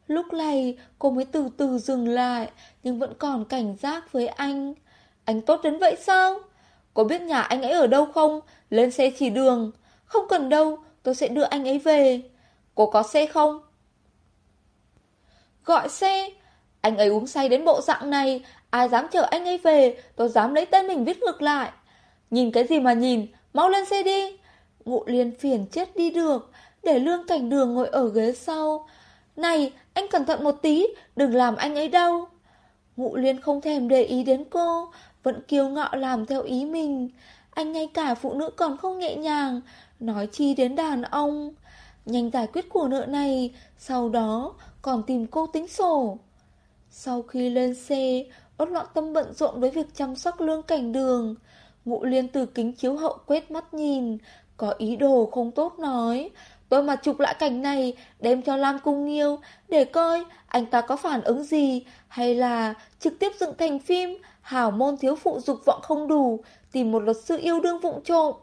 Lúc này cô mới từ từ dừng lại, nhưng vẫn còn cảnh giác với anh. Anh tốt đến vậy sao? có biết nhà anh ấy ở đâu không? Lên xe chỉ đường. Không cần đâu, tôi sẽ đưa anh ấy về. Cô có xe không? Gọi xe? Anh ấy uống say đến bộ dạng này, ai dám chở anh ấy về, tôi dám lấy tên mình viết ngược lại. Nhìn cái gì mà nhìn, mau lên xe đi. Ngụ liên phiền chết đi được, để lương cảnh đường ngồi ở ghế sau. Này, anh cẩn thận một tí, đừng làm anh ấy đau. Ngụ liên không thèm để ý đến cô, vẫn kiêu ngạo làm theo ý mình. Anh ngay cả phụ nữ còn không nhẹ nhàng, nói chi đến đàn ông. Nhanh giải quyết của nợ này, sau đó còn tìm cô tính sổ. Sau khi lên xe, Ốt loạn tâm bận rộn với việc chăm sóc lương cảnh đường. Ngụ liên từ kính chiếu hậu quét mắt nhìn, có ý đồ không tốt nói. Tôi mà chụp lại cảnh này, đem cho Lam Cung Nghiêu, để coi anh ta có phản ứng gì, hay là trực tiếp dựng thành phim, hảo môn thiếu phụ dục vọng không đủ, tìm một luật sư yêu đương vụng trộm.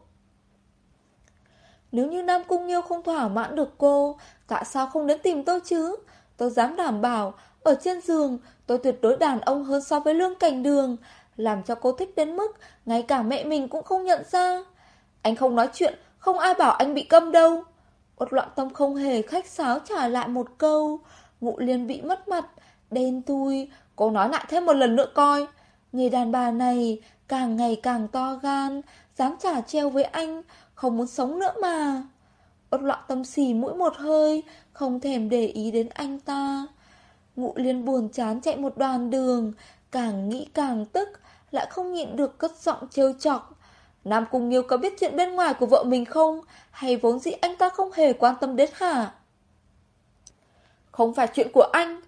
Nếu như Nam Cung Nghiêu không thỏa mãn được cô, tại sao không đến tìm tôi chứ? Tôi dám đảm bảo, ở trên giường, tôi tuyệt đối đàn ông hơn so với lương cảnh đường, làm cho cô thích đến mức ngay cả mẹ mình cũng không nhận ra. Anh không nói chuyện, không ai bảo anh bị câm đâu. Uất loạn tâm không hề khách sáo trả lại một câu. Ngụ liên bị mất mặt, đen thui. Cô nói lại thêm một lần nữa coi. Người đàn bà này càng ngày càng to gan, dám trả treo với anh, không muốn sống nữa mà. Uất loạn tâm xì mũi một hơi, không thèm để ý đến anh ta. Ngụ liên buồn chán chạy một đoàn đường, càng nghĩ càng tức, lại không nhịn được cất giọng trêu chọc. Nam Cung Nghiêu có biết chuyện bên ngoài của vợ mình không? Hay vốn dĩ anh ta không hề quan tâm đến hả? Không phải chuyện của anh.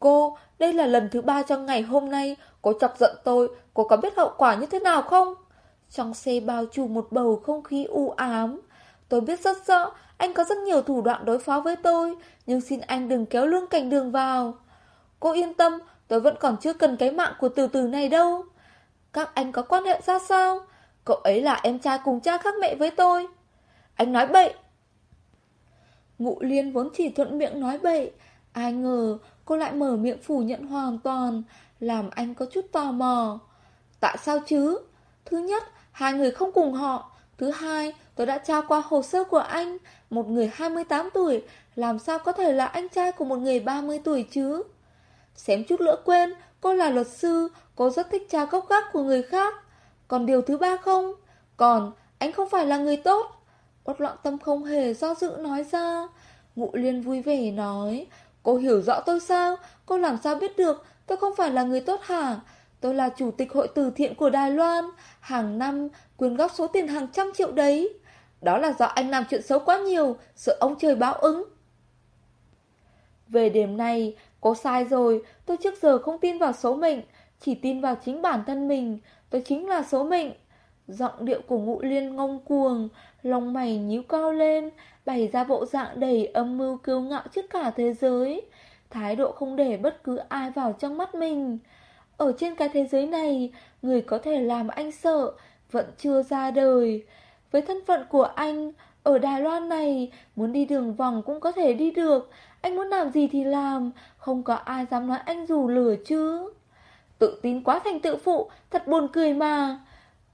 Cô, đây là lần thứ ba trong ngày hôm nay, cô chọc giận tôi, cô có biết hậu quả như thế nào không? Trong xe bao trùm một bầu không khí u ám. Tôi biết rất rõ, anh có rất nhiều thủ đoạn đối phó với tôi, nhưng xin anh đừng kéo lương cảnh đường vào. Cô yên tâm, tôi vẫn còn chưa cần cái mạng của từ từ này đâu. Các anh có quan hệ ra sao? Cậu ấy là em trai cùng cha khác mẹ với tôi. Anh nói bậy. Ngụ liên vốn chỉ thuận miệng nói bậy. Ai ngờ cô lại mở miệng phủ nhận hoàn toàn, làm anh có chút tò mò. Tại sao chứ? Thứ nhất, hai người không cùng họ. Thứ hai, tôi đã trao qua hồ sơ của anh, một người 28 tuổi, làm sao có thể là anh trai của một người 30 tuổi chứ? Xém chút lỡ quên, cô là luật sư, cô rất thích tra gốc gác của người khác. Còn điều thứ ba không? Còn, anh không phải là người tốt. quất loạn tâm không hề do dự nói ra. Ngụ liên vui vẻ nói, cô hiểu rõ tôi sao? Cô làm sao biết được tôi không phải là người tốt hả? Tôi là chủ tịch hội từ thiện của Đài Loan, hàng năm quyên góp số tiền hàng trăm triệu đấy. Đó là do anh làm chuyện xấu quá nhiều, sợ ông trời báo ứng. Về điểm này, cô sai rồi, tôi trước giờ không tin vào số mệnh, chỉ tin vào chính bản thân mình, tôi chính là số mệnh. Giọng điệu của ngụ liên ngông cuồng, lòng mày nhíu cao lên, bày ra bộ dạng đầy âm mưu kiêu ngạo trước cả thế giới. Thái độ không để bất cứ ai vào trong mắt mình. Ở trên cái thế giới này, người có thể làm anh sợ, vẫn chưa ra đời. Với thân phận của anh, ở Đài Loan này, muốn đi đường vòng cũng có thể đi được. Anh muốn làm gì thì làm, không có ai dám nói anh dù lửa chứ. Tự tin quá thành tự phụ, thật buồn cười mà.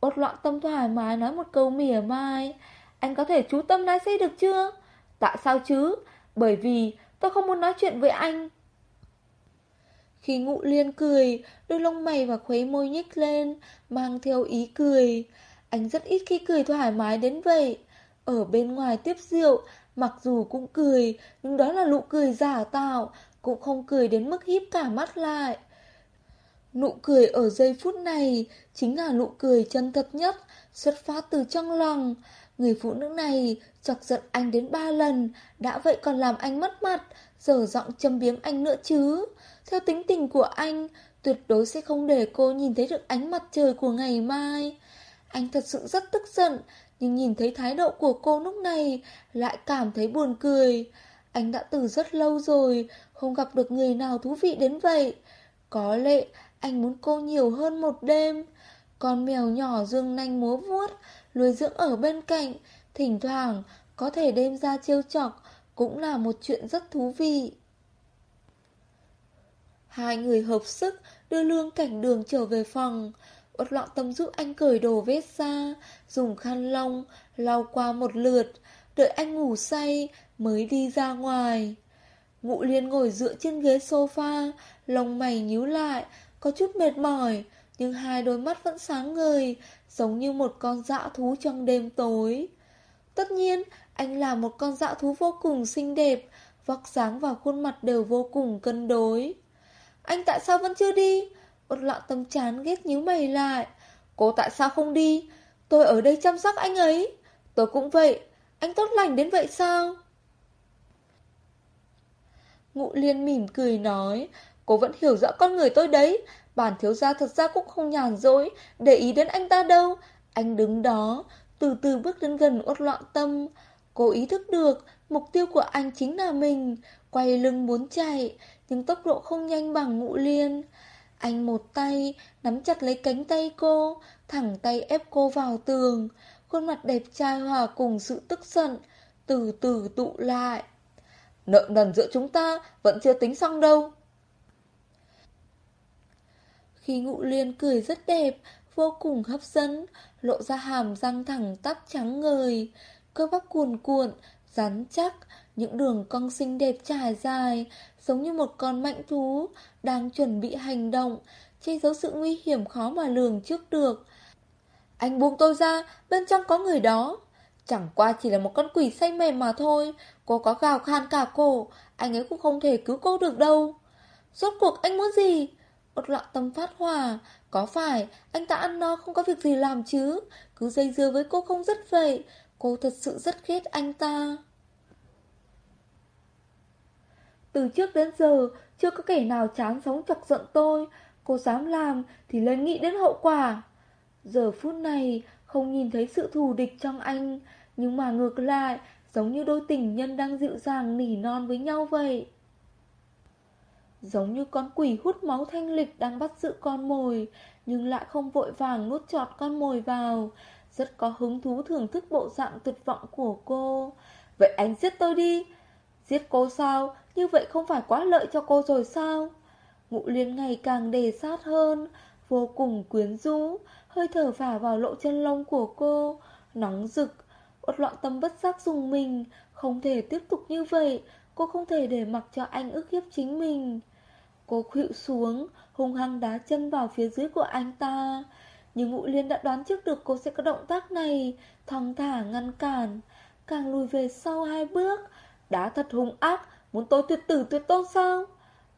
Ốt loạn tâm thoải mái nói một câu mỉa mai. Anh có thể chú tâm lái xe được chưa? Tại sao chứ? Bởi vì tôi không muốn nói chuyện với anh. Khi ngụ liên cười, đôi lông mày và khuấy môi nhích lên, mang theo ý cười. Anh rất ít khi cười thoải mái đến vậy. Ở bên ngoài tiếp rượu, mặc dù cũng cười, nhưng đó là nụ cười giả tạo, cũng không cười đến mức híp cả mắt lại. Nụ cười ở giây phút này chính là nụ cười chân thật nhất, xuất phát từ trong lòng. Người phụ nữ này chọc giận anh đến ba lần, đã vậy còn làm anh mất mặt, dở giọng châm biếm anh nữa chứ. Theo tính tình của anh, tuyệt đối sẽ không để cô nhìn thấy được ánh mặt trời của ngày mai. Anh thật sự rất tức giận, nhưng nhìn thấy thái độ của cô lúc này lại cảm thấy buồn cười. Anh đã từ rất lâu rồi, không gặp được người nào thú vị đến vậy. Có lẽ anh muốn cô nhiều hơn một đêm. Con mèo nhỏ dương nanh múa vuốt, Lùi dưỡng ở bên cạnh, thỉnh thoảng có thể đem ra trêu chọc, cũng là một chuyện rất thú vị. Hai người hợp sức đưa lương cảnh đường trở về phòng. Uất loạn tâm giúp anh cởi đồ vết ra, dùng khăn lông, lau qua một lượt, đợi anh ngủ say mới đi ra ngoài. Ngụ liên ngồi dựa trên ghế sofa, lông mày nhíu lại, có chút mệt mỏi, nhưng hai đôi mắt vẫn sáng ngời, giống như một con dã thú trong đêm tối. Tất nhiên, anh là một con dã thú vô cùng xinh đẹp, vóc dáng và khuôn mặt đều vô cùng cân đối. Anh tại sao vẫn chưa đi? Út lọ tâm chán ghét nhíu mày lại. Cô tại sao không đi? Tôi ở đây chăm sóc anh ấy. Tôi cũng vậy. Anh tốt lành đến vậy sao? Ngụ liên mỉm cười nói. Cô vẫn hiểu rõ con người tôi đấy. Bản thiếu gia thật ra cũng không nhàn dối. Để ý đến anh ta đâu. Anh đứng đó. Từ từ bước đến gần uất loạn tâm. Cô ý thức được. Mục tiêu của anh chính là mình. Quay lưng muốn chạy. Nhưng tốc độ không nhanh bằng ngụ liên. Anh một tay nắm chặt lấy cánh tay cô, thẳng tay ép cô vào tường. Khuôn mặt đẹp trai hòa cùng sự tức giận, từ từ tụ lại. Nợ nần giữa chúng ta vẫn chưa tính xong đâu. Khi ngụ liên cười rất đẹp, vô cùng hấp dẫn, lộ ra hàm răng thẳng tắp trắng ngời, cơ bắp cuồn cuộn, rắn chắc, những đường cong xinh đẹp trải dài, giống như một con mạnh thú, đang chuẩn bị hành động, che giấu sự nguy hiểm khó mà lường trước được. Anh buông tôi ra, bên trong có người đó. Chẳng qua chỉ là một con quỷ say mềm mà thôi, cô có gào khan cả cổ, anh ấy cũng không thể cứu cô được đâu. Rốt cuộc anh muốn gì? Ốt loạn tâm phát hòa. có phải anh ta ăn no không có việc gì làm chứ? Cứ dây dưa với cô không rất vậy, cô thật sự rất ghét anh ta. Từ trước đến giờ, chưa có kẻ nào chán sống chọc giận tôi. Cô dám làm thì lên nghĩ đến hậu quả. Giờ phút này, không nhìn thấy sự thù địch trong anh, nhưng mà ngược lại, giống như đôi tình nhân đang dịu dàng nỉ non với nhau vậy. Giống như con quỷ hút máu thanh lịch đang bắt giữ con mồi, nhưng lại không vội vàng nuốt trọt con mồi vào. Rất có hứng thú thưởng thức bộ dạng tuyệt vọng của cô. Vậy anh giết tôi đi. Giết cô sao? Như vậy không phải quá lợi cho cô rồi sao? Ngụ liên ngày càng đề sát hơn, vô cùng quyến rũ, hơi thở phả vào lỗ chân lông của cô, nóng rực. Uất loạn tâm bất giác dùng mình, không thể tiếp tục như vậy, cô không thể để mặc cho anh ức hiếp chính mình. Cô khuỵu xuống, hung hăng đá chân vào phía dưới của anh ta. Nhưng Ngũ Liên đã đoán trước được cô sẽ có động tác này, thong thả ngăn cản. Càng lùi về sau hai bước, đá thật hung ác, Muốn tôi tuyệt tử tuyệt tôn sao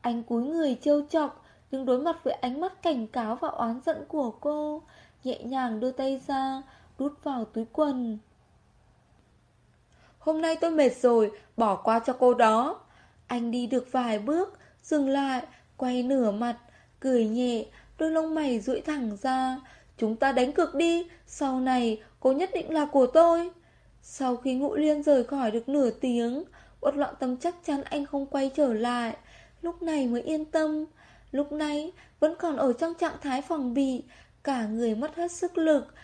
Anh cúi người trêu chọc Nhưng đối mặt với ánh mắt cảnh cáo và oán giận của cô Nhẹ nhàng đưa tay ra Đút vào túi quần Hôm nay tôi mệt rồi Bỏ qua cho cô đó Anh đi được vài bước Dừng lại, Quay nửa mặt, Cười nhẹ, Đôi lông mày duỗi thẳng ra. Chúng ta đánh cược đi, Sau này cô nhất định là của tôi. Sau khi ngũ liên rời khỏi được nửa tiếng, Uất loạn tâm chắc chắn anh không quay trở lại. Lúc này mới yên tâm. Lúc này vẫn còn ở trong trạng thái phòng bị, Cả người mất hết sức lực.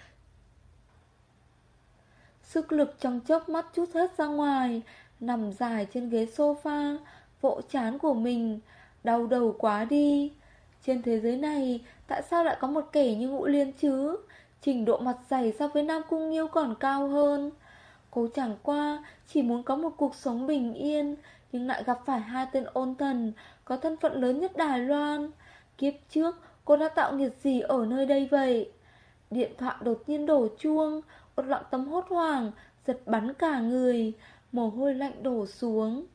Sức lực trong chốc mắt chút hết ra ngoài, Nằm dài trên ghế sofa Vỗ chán của mình, Đau đầu quá đi. Trên thế giới này, Tại sao lại có một kẻ như ngũ liên chứ? Trình độ mặt dày so với Nam Cung Nghiêu còn cao hơn. Cô chẳng qua chỉ muốn có một cuộc sống bình yên, Nhưng lại gặp phải hai tên ôn thần Có thân phận lớn nhất Đài Loan. Kiếp trước, cô đã tạo nghiệt gì ở nơi đây vậy? Điện thoại đột nhiên đổ chuông, một loạn tâm hốt hoảng Giật bắn cả người, Mồ hôi lạnh đổ xuống.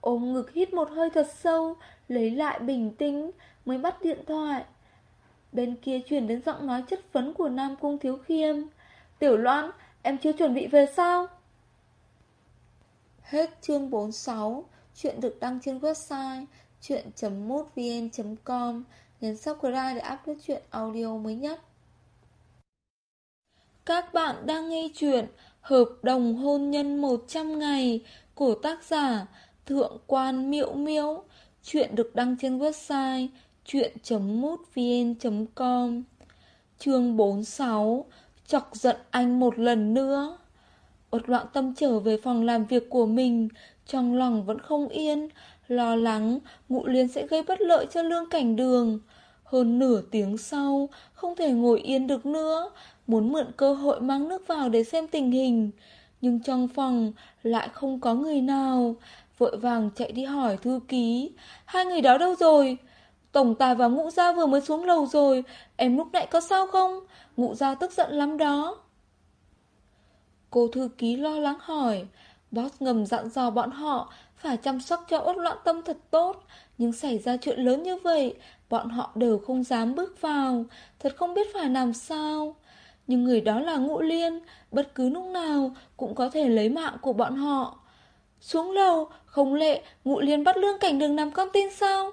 Ôm ngực hít một hơi thật sâu, lấy lại bình tĩnh, mới bắt điện thoại. Bên kia chuyển đến giọng nói chất vấn của Nam Cung Thiếu Khiêm. Tiểu Loan, em chưa chuẩn bị về sao? Hết chương 46, chuyện được đăng trên website chuyện.mútvn.com. Nhấn subscribe để upload chuyện audio mới nhất. Các bạn đang nghe chuyện Hợp đồng hôn nhân 100 ngày của tác giả Thượng quan Miễu Miễu. Chuyện được đăng trên website chuyện.mútvn.com Chương 46 Chọc giận anh một lần nữa. Ốt loạn tâm trở về phòng làm việc của mình, Trong lòng vẫn không yên, Lo lắng ngụ liên sẽ gây bất lợi cho lương cảnh đường. Hơn nửa tiếng sau, Không thể ngồi yên được nữa, Muốn mượn cơ hội mang nước vào để xem tình hình. Nhưng trong phòng lại không có người nào Vội vàng chạy đi hỏi thư ký. Hai người đó đâu rồi? Tổng tài và ngũ gia vừa mới xuống lầu rồi. Em lúc nãy có sao không? Ngũ gia tức giận lắm đó. Cô thư ký lo lắng hỏi. Boss ngầm dặn dò bọn họ Phải chăm sóc cho ốt loạn tâm thật tốt. Nhưng xảy ra chuyện lớn như vậy, Bọn họ đều không dám bước vào. Thật không biết phải làm sao. Nhưng người đó là ngũ liên, Bất cứ lúc nào cũng có thể lấy mạng của bọn họ. Xuống lầu Không lệ Ngụ liên bắt lương cảnh đường nằm con tin sao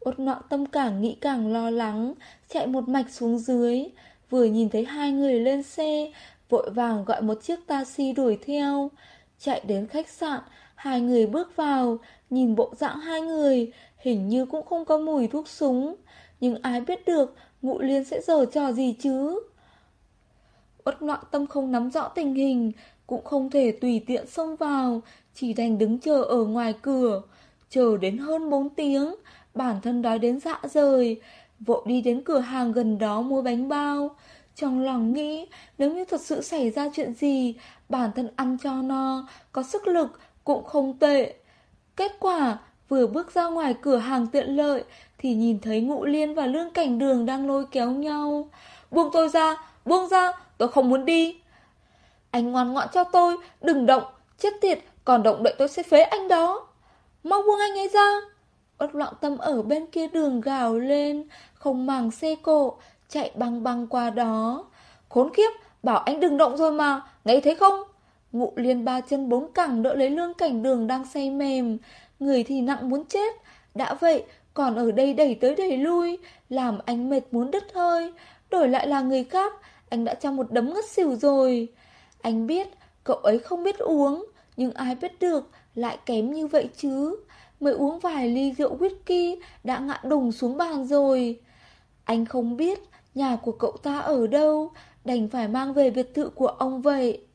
Út nọ tâm càng nghĩ càng lo lắng, chạy một mạch xuống dưới. Vừa nhìn thấy hai người lên xe, vội vàng gọi một chiếc taxi đuổi theo. Chạy đến khách sạn, hai người bước vào, nhìn bộ dạng hai người, hình như cũng không có mùi thuốc súng. Nhưng ai biết được ngụ liên sẽ giở trò gì chứ? Uất loạn tâm không nắm rõ tình hình, cũng không thể tùy tiện xông vào, chỉ đành đứng chờ ở ngoài cửa. Chờ đến hơn 4 tiếng, bản thân đói đến dạ rời, vội đi đến cửa hàng gần đó mua bánh bao. Trong lòng nghĩ, nếu như thật sự xảy ra chuyện gì, bản thân ăn cho no, có sức lực, cũng không tệ. Kết quả, vừa bước ra ngoài cửa hàng tiện lợi, thì nhìn thấy ngụ liên và lương cảnh đường đang lôi kéo nhau. Buông tôi ra, buông ra, tôi không muốn đi. Anh ngoan ngoãn cho tôi, đừng động, chết tiệt, còn động đậy tôi sẽ phế anh đó. Mau buông anh ấy ra. Ất loạn tâm ở bên kia đường gào lên, không màng xe cộ, chạy băng băng qua đó. Khốn kiếp, bảo anh đừng động rồi mà, nghe thấy không? Ngụ liên ba chân bốn cẳng đỡ lấy lương cảnh đường đang say mềm, người thì nặng muốn chết. Đã vậy, còn ở đây đẩy tới đẩy lui, làm anh mệt muốn đứt hơi. Đổi lại là người khác, anh đã cho một đấm ngất xỉu rồi. Anh biết, cậu ấy không biết uống, nhưng ai biết được, lại kém như vậy chứ. Mới uống vài ly rượu whisky đã ngã đùng xuống bàn rồi. Anh không biết nhà của cậu ta ở đâu, đành phải mang về biệt thự của ông vậy.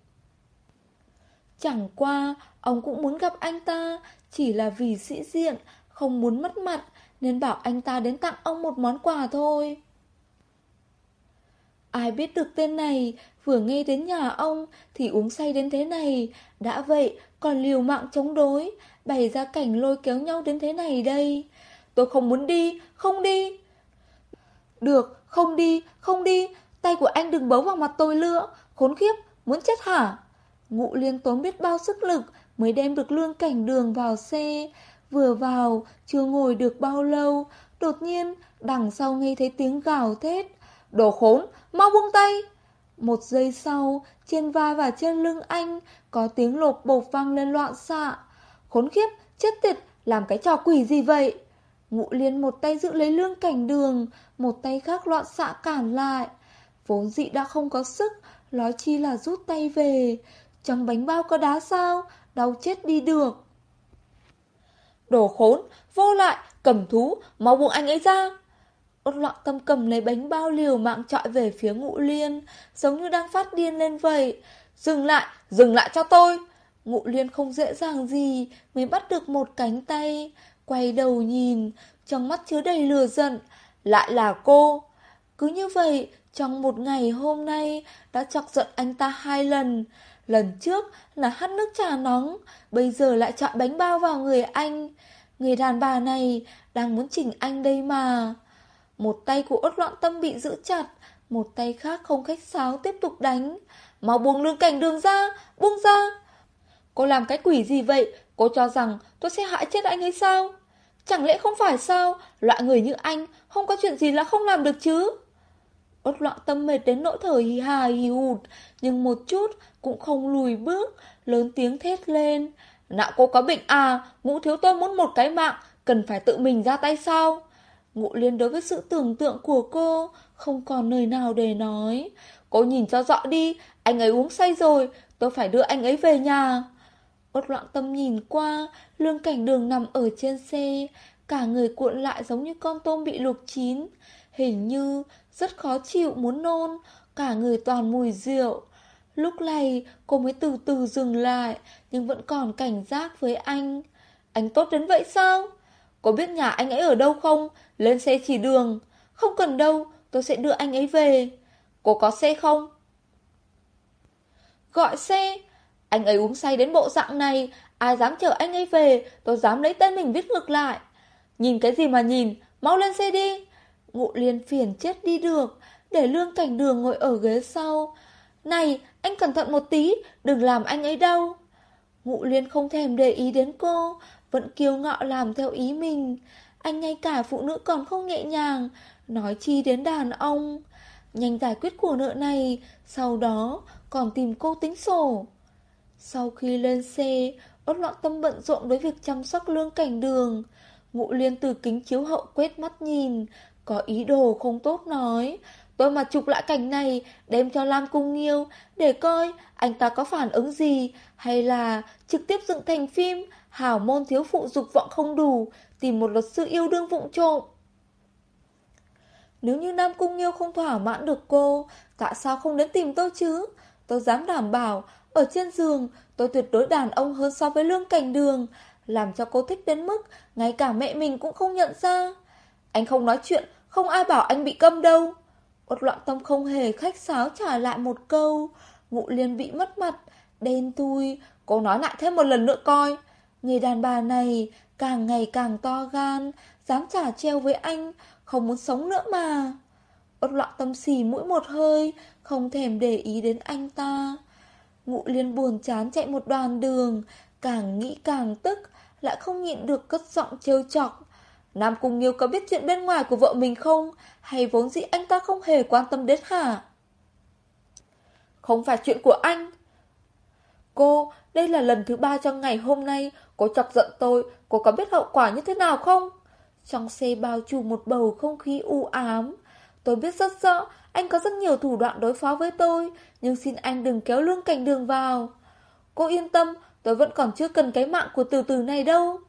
Chẳng qua, ông cũng muốn gặp anh ta, chỉ là vì sĩ diện, không muốn mất mặt, nên bảo anh ta đến tặng ông một món quà thôi. Ai biết được tên này, vừa nghe đến nhà ông thì uống say đến thế này, đã vậy còn liều mạng chống đối, bày ra cảnh lôi kéo nhau đến thế này đây. Tôi không muốn đi, không đi. Được, không đi, không đi, tay của anh đừng bấu vào mặt tôi nữa, khốn khiếp, muốn chết hả? Ngụ liên tốn biết bao sức lực mới đem được lương cảnh đường vào xe. Vừa vào, chưa ngồi được bao lâu, đột nhiên đằng sau nghe thấy tiếng gào thét. Đồ khốn, mau buông tay! Một giây sau, trên vai và trên lưng anh có tiếng lột bột vang lên loạn xạ. Khốn khiếp, chết tiệt, làm cái trò quỷ gì vậy? Ngụ liên một tay giữ lấy lương cảnh đường, một tay khác loạn xạ cản lại. Vốn dị đã không có sức, nói chi là rút tay về. Trong bánh bao có đá sao, đau chết đi được. Đồ khốn, vô lại, cầm thú, mau buông anh ấy ra. Ốt loạn tâm cầm lấy bánh bao liều mạng trọi về phía ngũ liên, giống như đang phát điên lên vậy. Dừng lại, dừng lại cho tôi. Ngụ liên không dễ dàng gì mới bắt được một cánh tay. Quay đầu nhìn, trong mắt chứa đầy lừa giận. Lại là cô. Cứ như vậy, trong một ngày hôm nay đã chọc giận anh ta hai lần. Lần trước là hắt nước trà nóng, bây giờ lại chọn bánh bao vào người anh. Người đàn bà này đang muốn chỉnh anh đây mà. Một tay của ốt loạn tâm bị giữ chặt, một tay khác không khách sáo tiếp tục đánh. Mau buông lương cảnh đường ra, buông ra. Cô làm cái quỷ gì vậy? Cô cho rằng tôi sẽ hại chết anh ấy sao? Chẳng lẽ không phải sao? Loại người như anh không có chuyện gì là không làm được chứ? Ốt loạn tâm mệt đến nỗi thở hì hà hì hụt, nhưng một chút cũng không lùi bước, lớn tiếng thét lên. Nạo cô có bệnh à, ngũ thiếu tôi muốn một cái mạng, cần phải tự mình ra tay sao? Ngụ liên đối với sự tưởng tượng của cô, không còn nơi nào để nói. Cô nhìn cho rõ đi, anh ấy uống say rồi, tôi phải đưa anh ấy về nhà. Ốt loạn tâm nhìn qua, lương cảnh đường nằm ở trên xe, cả người cuộn lại giống như con tôm bị luộc chín. Hình như rất khó chịu muốn nôn, cả người toàn mùi rượu. Lúc này cô mới từ từ dừng lại, nhưng vẫn còn cảnh giác với anh. Anh tốt đến vậy sao? Có biết nhà anh ấy ở đâu không? Lên xe chỉ đường. Không cần đâu, tôi sẽ đưa anh ấy về. Cô có xe không? Gọi xe? Anh ấy uống say đến bộ dạng này, ai dám chở anh ấy về, tôi dám lấy tên mình viết ngược lại. Nhìn cái gì mà nhìn, mau lên xe đi. Ngụ liên phiền chết đi được, để lương cảnh đường ngồi ở ghế sau. Này, anh cẩn thận một tí, đừng làm anh ấy đau. Ngụ liên không thèm để ý đến cô, vẫn kiêu ngạo làm theo ý mình. Anh ngay cả phụ nữ còn không nhẹ nhàng, nói chi đến đàn ông. Nhanh giải quyết của nợ này, sau đó còn tìm cô tính sổ. Sau khi lên xe, ốt loạn tâm bận rộn với việc chăm sóc lương cảnh đường. Ngụ liên từ kính chiếu hậu quét mắt nhìn, có ý đồ không tốt nói. Tôi mà chụp lại cảnh này, đem cho Lam Cung Nghiêu, để coi anh ta có phản ứng gì, hay là trực tiếp dựng thành phim, hảo môn thiếu phụ dục vọng không đủ, tìm một luật sư yêu đương vụng trộm. Nếu như Nam Cung Nghiêu không thỏa mãn được cô, tại sao không đến tìm tôi chứ? Tôi dám đảm bảo, ở trên giường, tôi tuyệt đối đàn ông hơn so với lương cảnh đường, làm cho cô thích đến mức ngay cả mẹ mình cũng không nhận ra. Anh không nói chuyện, không ai bảo anh bị câm đâu. Ốt loạn tâm không hề khách sáo trả lại một câu. Ngụ liên bị mất mặt, đen thui. Cô nói lại thêm một lần nữa coi. Người đàn bà này càng ngày càng to gan, dám trả treo với anh, không muốn sống nữa mà. Ốt loạn tâm xì mũi một hơi, không thèm để ý đến anh ta. Ngụ liên buồn chán chạy một đoàn đường, càng nghĩ càng tức, lại không nhịn được cất giọng trêu chọc. Nam Cung Nghiêu có biết chuyện bên ngoài của vợ mình không? Hay vốn dĩ anh ta không hề quan tâm đến hả? Không phải chuyện của anh. Cô, đây là lần thứ ba trong ngày hôm nay, cô chọc giận tôi, cô có biết hậu quả như thế nào không? Trong xe bao trùm một bầu không khí u ám. Tôi biết rất rõ, anh có rất nhiều thủ đoạn đối phó với tôi, nhưng xin anh đừng kéo lương cảnh đường vào. Cô yên tâm, tôi vẫn còn chưa cần cái mạng của từ từ này đâu.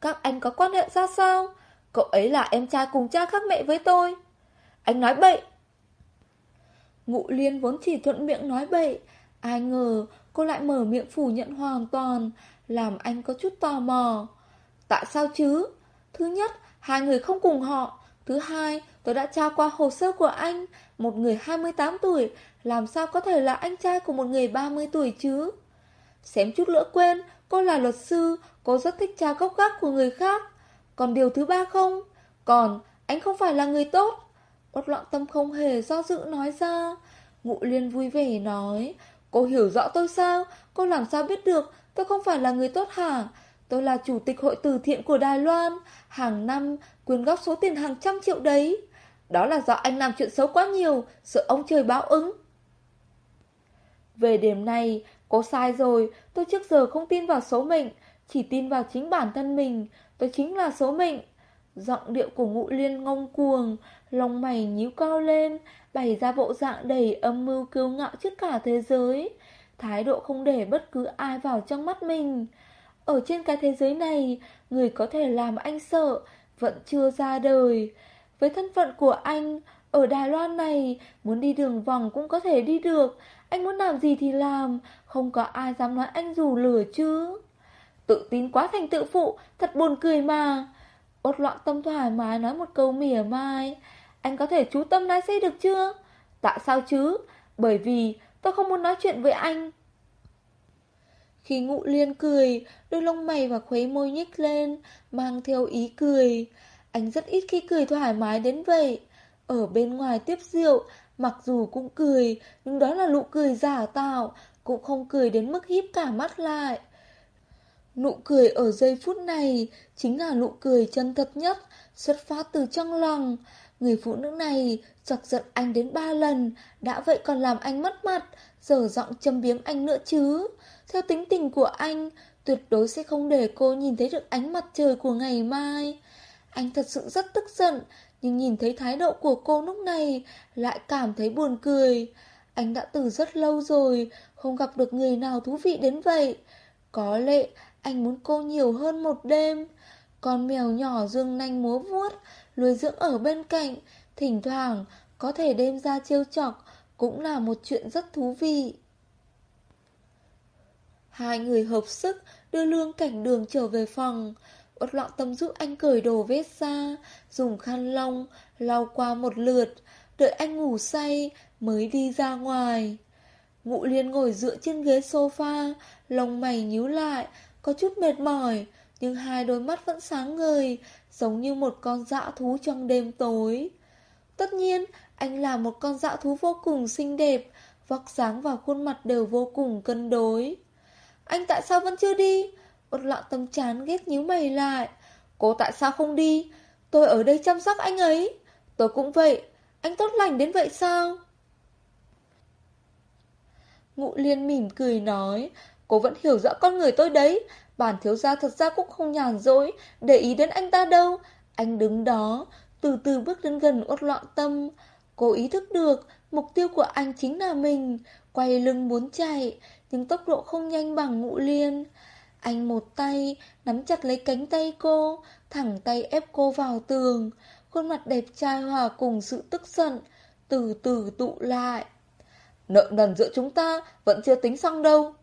Các anh có quan hệ ra sao? Cậu ấy là em trai cùng cha khác mẹ với tôi. Anh nói bậy. Ngụ liên vốn chỉ thuận miệng nói bậy. Ai ngờ cô lại mở miệng phủ nhận hoàn toàn, làm anh có chút tò mò. Tại sao chứ? Thứ nhất, hai người không cùng họ. Thứ hai, tôi đã tra qua hồ sơ của anh. Một người 28 tuổi, làm sao có thể là anh trai của một người 30 tuổi chứ? Xém chút lỡ quên, cô là luật sư, cô rất thích tra gốc gác của người khác. Còn điều thứ ba không? Còn, anh không phải là người tốt. Quất loạn tâm không hề do dự nói ra. Ngụ liên vui vẻ nói. Cô hiểu rõ tôi sao? Cô làm sao biết được tôi không phải là người tốt hả? Tôi là chủ tịch hội từ thiện của Đài Loan. Hàng năm quyên góp số tiền hàng trăm triệu đấy. Đó là do anh làm chuyện xấu quá nhiều, sợ ông trời báo ứng. Về điểm này, cô sai rồi, tôi trước giờ không tin vào số mệnh, chỉ tin vào chính bản thân mình, tôi chính là số mệnh. Giọng điệu của ngụ liên ngông cuồng, lông mày nhíu cao lên, bày ra bộ dạng đầy âm mưu kiêu ngạo trước cả thế giới. Thái độ không để bất cứ ai vào trong mắt mình. Ở trên cái thế giới này, người có thể làm anh sợ, vẫn chưa ra đời. Với thân phận của anh, ở Đài Loan này, muốn đi đường vòng cũng có thể đi được. Anh muốn làm gì thì làm, không có ai dám nói anh dù lửa chứ. Tự tin quá thành tự phụ, thật buồn cười mà. Ốt loạn tâm thoải mái nói một câu mỉa mai. Anh có thể chú tâm lái xe được chưa? Tại sao chứ? Bởi vì tôi không muốn nói chuyện với anh. Khi ngụ liên cười, đôi lông mày và khuấy môi nhích lên, mang theo ý cười. Anh rất ít khi cười thoải mái đến vậy. Ở bên ngoài tiếp rượu, mặc dù cũng cười, nhưng đó là nụ cười giả tạo, cũng không cười đến mức híp cả mắt lại. Nụ cười ở giây phút này chính là nụ cười chân thật nhất, xuất phát từ trong lòng. Người phụ nữ này chọc giận anh đến ba lần, đã vậy còn làm anh mất mặt, dở giọng châm biếm anh nữa chứ. Theo tính tình của anh, tuyệt đối sẽ không để cô nhìn thấy được ánh mặt trời của ngày mai. Anh thật sự rất tức giận, nhưng nhìn thấy thái độ của cô lúc này lại cảm thấy buồn cười. Anh đã từ rất lâu rồi, không gặp được người nào thú vị đến vậy. Có lẽ anh muốn cô nhiều hơn một đêm. Con mèo nhỏ dương nanh múa vuốt, lùi dưỡng ở bên cạnh, thỉnh thoảng có thể đem ra trêu chọc, cũng là một chuyện rất thú vị. Hai người hợp sức đưa lương cảnh đường trở về phòng. Uất loạn tâm giúp anh cởi đồ vết ra, dùng khăn lông, lau qua một lượt, đợi anh ngủ say mới đi ra ngoài. Ngụ liên ngồi dựa trên ghế sofa, lông mày nhíu lại, có chút mệt mỏi, nhưng hai đôi mắt vẫn sáng ngời, giống như một con dã thú trong đêm tối. Tất nhiên, anh là một con dã thú vô cùng xinh đẹp, vóc dáng và khuôn mặt đều vô cùng cân đối. Anh tại sao vẫn chưa đi? Út lọ tâm chán ghét nhíu mày lại. Cô tại sao không đi? Tôi ở đây chăm sóc anh ấy. Tôi cũng vậy. Anh tốt lành đến vậy sao? Ngụ liên mỉm cười nói. Cô vẫn hiểu rõ con người tôi đấy. Bản thiếu gia thật ra cũng không nhàn dối. Để ý đến anh ta đâu. Anh đứng đó. Từ từ bước đến gần uất loạn tâm. Cô ý thức được. Mục tiêu của anh chính là mình. Quay lưng muốn chạy. Nhưng tốc độ không nhanh bằng ngụ liên. Anh một tay nắm chặt lấy cánh tay cô, thẳng tay ép cô vào tường. Khuôn mặt đẹp trai hòa cùng sự tức giận, từ từ tụ lại. Nợ nần giữa chúng ta vẫn chưa tính xong đâu.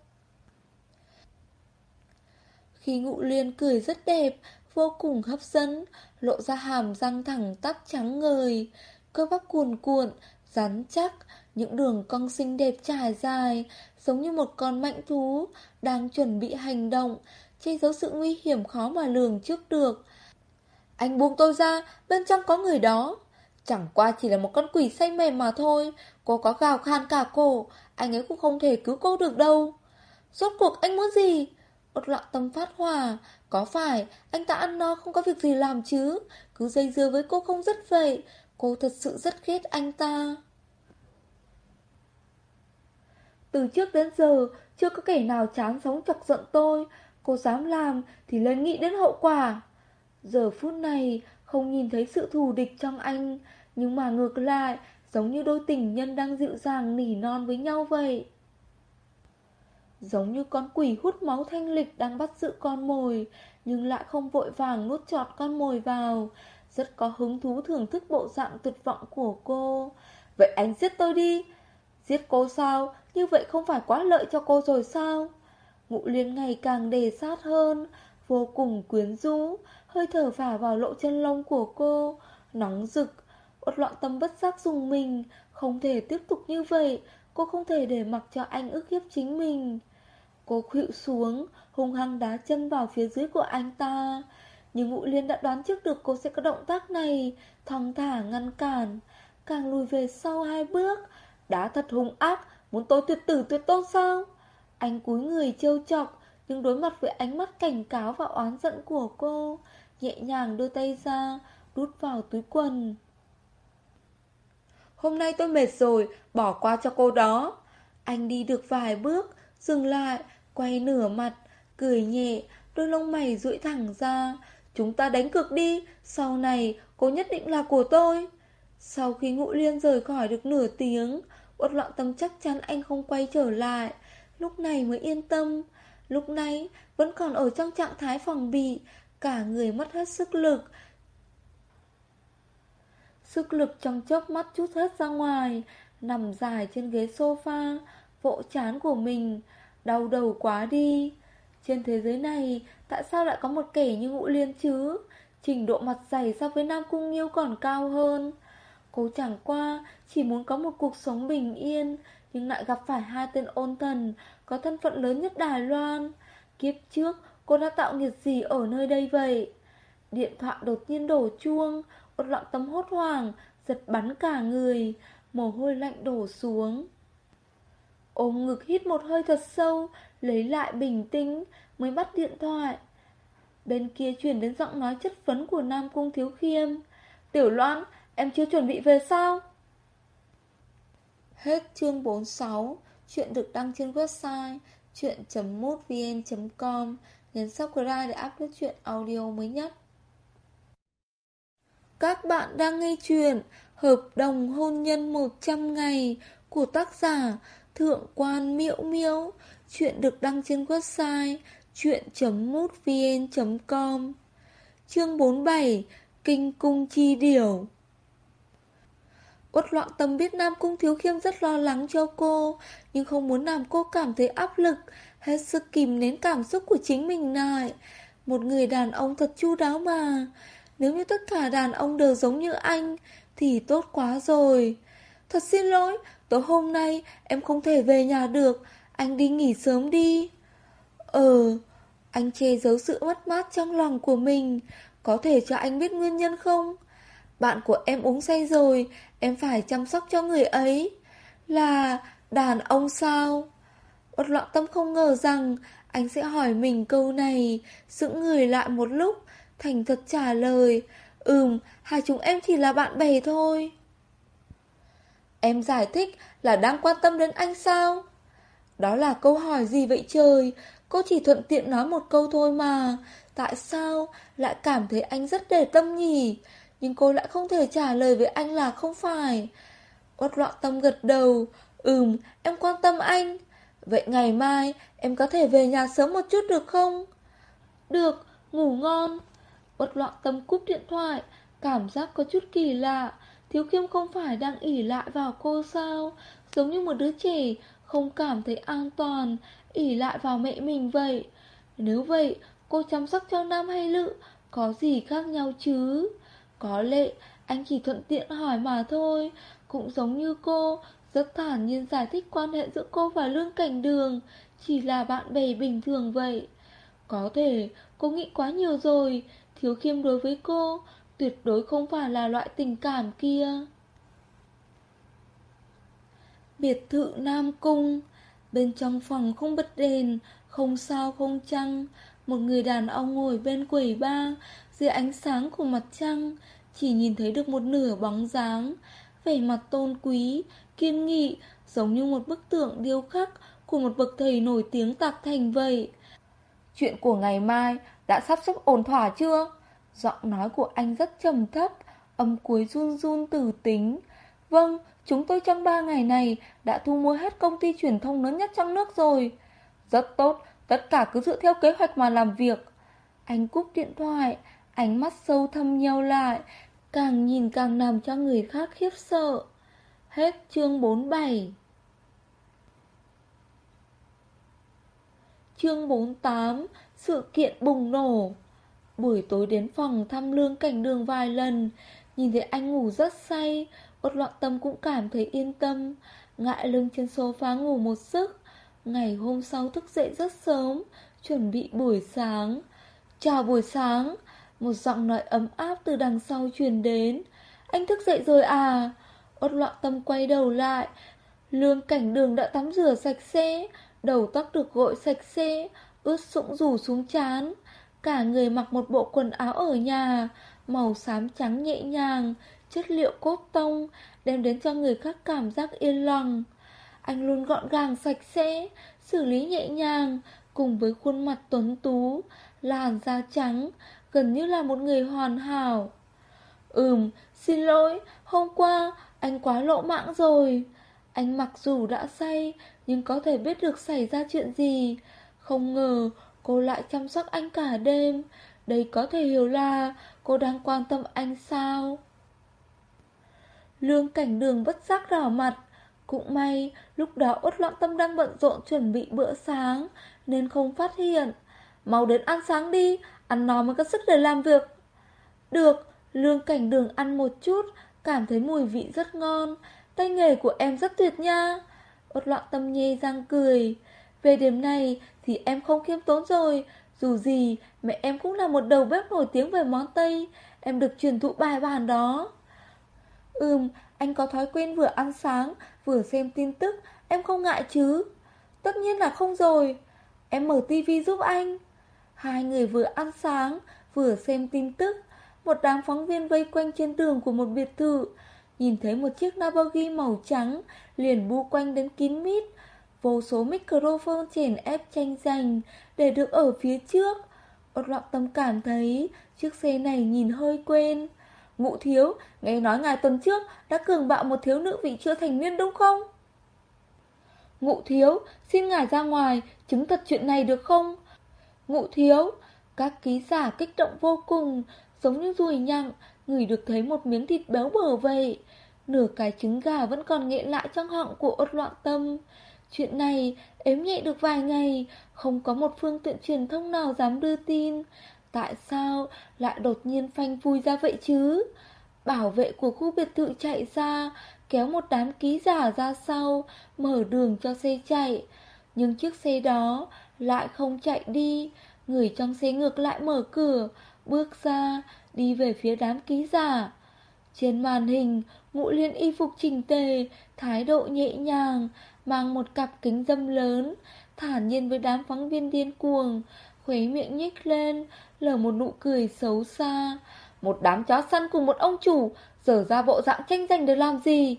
Khi ngụ liên cười rất đẹp, vô cùng hấp dẫn, lộ ra hàm răng thẳng tắp trắng ngời, cơ bắp cuồn cuộn, rắn chắc, những đường cong xinh đẹp trải dài, giống như một con mạnh thú, đang chuẩn bị hành động, che giấu sự nguy hiểm khó mà lường trước được. Anh buông tôi ra, bên trong có người đó. Chẳng qua chỉ là một con quỷ say mềm mà thôi, cô có gào khan cả cổ, anh ấy cũng không thể cứu cô được đâu. Rốt cuộc anh muốn gì? Ốt loạn tâm phát hòa. có phải anh ta ăn no không có việc gì làm chứ? Cứ dây dưa với cô không rất vậy, cô thật sự rất ghét anh ta. Từ trước đến giờ, chưa có kẻ nào chán sống chọc giận tôi. Cô dám làm thì lên nghĩ đến hậu quả. Giờ phút này, không nhìn thấy sự thù địch trong anh, nhưng mà ngược lại, giống như đôi tình nhân đang dịu dàng nỉ non với nhau vậy. Giống như con quỷ hút máu thanh lịch đang bắt giữ con mồi, nhưng lại không vội vàng nuốt trọt con mồi vào. Rất có hứng thú thưởng thức bộ dạng tuyệt vọng của cô. Vậy anh giết tôi đi. Giết cô sao? Như vậy không phải quá lợi cho cô rồi sao? Ngụ liên ngày càng đề sát hơn, vô cùng quyến rũ, hơi thở phả vào lỗ chân lông của cô, nóng rực. Ốt loạn tâm bất giác dùng mình, không thể tiếp tục như vậy, cô không thể để mặc cho anh ức hiếp chính mình. Cô khuỵu xuống, hung hăng đá chân vào phía dưới của anh ta. Nhưng Ngụ Liên đã đoán trước được cô sẽ có động tác này, thong thả ngăn cản, càng lùi về sau hai bước, đá thật hung ác, Muốn tôi tuyệt tử tuyệt tôn sao Anh cúi người trêu chọc Nhưng đối mặt với ánh mắt cảnh cáo và oán giận của cô Nhẹ nhàng đưa tay ra Đút vào túi quần Hôm nay tôi mệt rồi, Bỏ qua cho cô đó. Anh đi được vài bước, Dừng lại, Quay nửa mặt, Cười nhẹ, Đôi lông mày duỗi thẳng ra. Chúng ta đánh cược đi, Sau này cô nhất định là của tôi. Sau khi ngũ liên rời khỏi được nửa tiếng, Uất loạn tâm chắc chắn anh không quay trở lại. Lúc này mới yên tâm. Lúc này vẫn còn ở trong trạng thái phòng bị, Cả người mất hết sức lực Sức lực trong chốc mắt chút hết ra ngoài Nằm dài trên ghế sofa Vỗ chán của mình Đau đầu quá đi Trên thế giới này Tại sao lại có một kẻ như ngũ liên chứ Trình độ mặt dày so với Nam Cung Nghiêu còn cao hơn Cô chẳng qua chỉ muốn có một cuộc sống bình yên, nhưng lại gặp phải hai tên ôn thần có thân phận lớn nhất Đài Loan. Kiếp trước, cô đã tạo nghiệt gì ở nơi đây vậy? Điện thoại đột nhiên đổ chuông, một loạn tâm hốt hoảng, giật bắn cả người, mồ hôi lạnh đổ xuống. Ôm ngực hít một hơi thật sâu, lấy lại bình tĩnh, mới bắt điện thoại. Bên kia chuyển đến giọng nói chất phấn của Nam Cung Thiếu Khiêm. Tiểu Loan, em chưa chuẩn bị về sao? Hết chương 46, chuyện được đăng trên website chuyện.mútvn.com. Nhấn subscribe để update chuyện audio mới nhất. Các bạn đang nghe chuyện Hợp đồng hôn nhân 100 ngày của tác giả Thượng quan Miễu Miễu. Chuyện được đăng trên website chuyện.mútvn.com Chương 47 Kinh cung chi điểu. Uất loạn tâm biết Nam Cung Thiếu Khiêm rất lo lắng cho cô, Nhưng không muốn làm cô cảm thấy áp lực, Hết sức kìm nén cảm xúc của chính mình lại. Một người đàn ông thật chu đáo mà. Nếu như tất cả đàn ông đều giống như anh, Thì tốt quá rồi. Thật xin lỗi, Tối hôm nay em không thể về nhà được. Anh đi nghỉ sớm đi. Ờ Anh che giấu sự mất mát trong lòng của mình. Có thể cho anh biết nguyên nhân không? Bạn của em uống say rồi, Em phải chăm sóc cho người ấy. Là đàn ông sao? Bất loạn tâm không ngờ rằng Anh sẽ hỏi mình câu này Sững người lại một lúc. Thành thật trả lời Ừm, hai chúng em chỉ là bạn bè thôi. Em giải thích là đang quan tâm đến anh sao? Đó là câu hỏi gì vậy trời? Cô chỉ thuận tiện nói một câu thôi mà. Tại sao lại cảm thấy anh rất để tâm nhỉ? Nhưng cô lại không thể trả lời với anh là không phải. Uất loạn tâm gật đầu Ừm em quan tâm anh. Vậy ngày mai em có thể về nhà sớm một chút được không? Được ngủ ngon bất loạn tâm cúp điện thoại, Cảm giác có chút kỳ lạ. Thiếu khiêm không phải đang ỉ lại vào cô sao? Giống như một đứa trẻ Không cảm thấy an toàn ỉ lại vào mẹ mình vậy. Nếu vậy, cô chăm sóc cho Nam hay Lự? Có gì khác nhau chứ? Có lẽ anh chỉ thuận tiện hỏi mà thôi. Cũng giống như cô, Rất thản nhiên giải thích quan hệ giữa cô và Lương Cảnh Đường, Chỉ là bạn bè bình thường vậy. Có thể, cô nghĩ quá nhiều rồi. Thiếu khiêm đối với cô, Tuyệt đối không phải là loại tình cảm kia. Biệt thự Nam Cung, Bên trong phòng không bật đèn, Không sao không trăng Một người đàn ông ngồi bên quầy ba Dưới ánh sáng của mặt trăng, Chỉ nhìn thấy được một nửa bóng dáng. Vẻ mặt tôn quý, Kiên nghị, Giống như một bức tượng điêu khắc Của một bậc thầy nổi tiếng tạc thành vậy. Chuyện của ngày mai Đã sắp xếp ổn thỏa chưa Giọng nói của anh rất trầm thấp Âm cuối run run tử tính Vâng Chúng tôi trong 3 ngày này đã thu mua hết công ty truyền thông lớn nhất trong nước rồi. Rất tốt, tất cả cứ dựa theo kế hoạch mà làm việc. Anh cúp điện thoại, ánh mắt sâu thâm nhau lại, càng nhìn càng làm cho người khác khiếp sợ. Hết chương 47 Chương 48 Sự kiện bùng nổ. Buổi tối đến phòng thăm lương cảnh đường vài lần, Nhìn thấy anh ngủ rất say Ốt loạn tâm cũng cảm thấy yên tâm. Ngại lưng trên sofa ngủ một giấc, Ngày hôm sau thức dậy rất sớm, Chuẩn bị buổi sáng. Chào buổi sáng, Một giọng nói ấm áp từ đằng sau truyền đến. Anh thức dậy rồi à? Ốt loạn tâm quay đầu lại, Lương cảnh đường đã tắm rửa sạch sẽ Đầu tóc được gội sạch sẽ Ướt sũng rủ xuống chán Cả người mặc một bộ quần áo ở nhà Màu xám trắng nhẹ nhàng chất liệu cốt tông đem đến cho người khác cảm giác yên lòng. Anh luôn gọn gàng sạch sẽ, xử lý nhẹ nhàng, cùng với khuôn mặt tuấn tú, làn da trắng, gần như là một người hoàn hảo. Ừm, xin lỗi, hôm qua anh quá lỗ mãng rồi. Anh mặc dù đã say, nhưng có thể biết được xảy ra chuyện gì. Không ngờ, cô lại chăm sóc anh cả đêm. Đây có thể hiểu là cô đang quan tâm anh sao? Lương cảnh đường bất giác đỏ mặt Cũng may, lúc đó út loạn tâm đang bận rộn chuẩn bị bữa sáng, Nên không phát hiện Mau đến ăn sáng đi, Ăn no mới có sức để làm việc Được, Lương cảnh đường ăn một chút, Cảm thấy mùi vị rất ngon Tay nghề của em rất tuyệt nha Út loạn tâm nhê răng cười Về điểm này thì em không khiêm tốn rồi Dù gì mẹ em cũng là một đầu bếp nổi tiếng về món Tây Em được truyền thụ bài bản đó Ừm, anh có thói quen vừa ăn sáng, vừa xem tin tức, em không ngại chứ? Tất nhiên là không rồi. Em mở tivi giúp anh. Hai người vừa ăn sáng, vừa xem tin tức. Một đám phóng viên vây quanh trên đường của một biệt thự. Nhìn thấy một chiếc Lamborghini màu trắng, liền bu quanh đến kín mít. Vô số microphone chèn ép tranh giành để được ở phía trước. Ốt loạn tâm cảm thấy chiếc xe này nhìn hơi quen. Ngụ thiếu, nghe nói ngài tuần trước đã cường bạo một thiếu nữ vị chưa thành niên đúng không? Ngụ thiếu, xin ngài ra ngoài, chứng thật chuyện này được không? Ngụ thiếu, các ký giả kích động vô cùng, giống như ruồi nhặng, người được thấy một miếng thịt béo bở vậy. Nửa cái trứng gà vẫn còn nghẹn lại trong họng của ốt loạn tâm. Chuyện này ếm nhẹ được vài ngày, không có một phương tiện truyền thông nào dám đưa tin. Tại sao lại đột nhiên phanh vui ra vậy chứ? Bảo vệ của khu biệt thự chạy ra, kéo một đám ký giả ra sau, mở đường cho xe chạy. Nhưng chiếc xe đó lại không chạy đi, người trong xe ngược lại mở cửa, bước ra, đi về phía đám ký giả. Trên màn hình, ngũ liên y phục chỉnh tề, thái độ nhẹ nhàng, mang một cặp kính dâm lớn, thản nhiên với đám phóng viên điên cuồng, khuấy miệng nhếch lên, lở một nụ cười xấu xa. Một đám chó săn cùng một ông chủ, dở ra bộ dạng tranh giành được làm gì?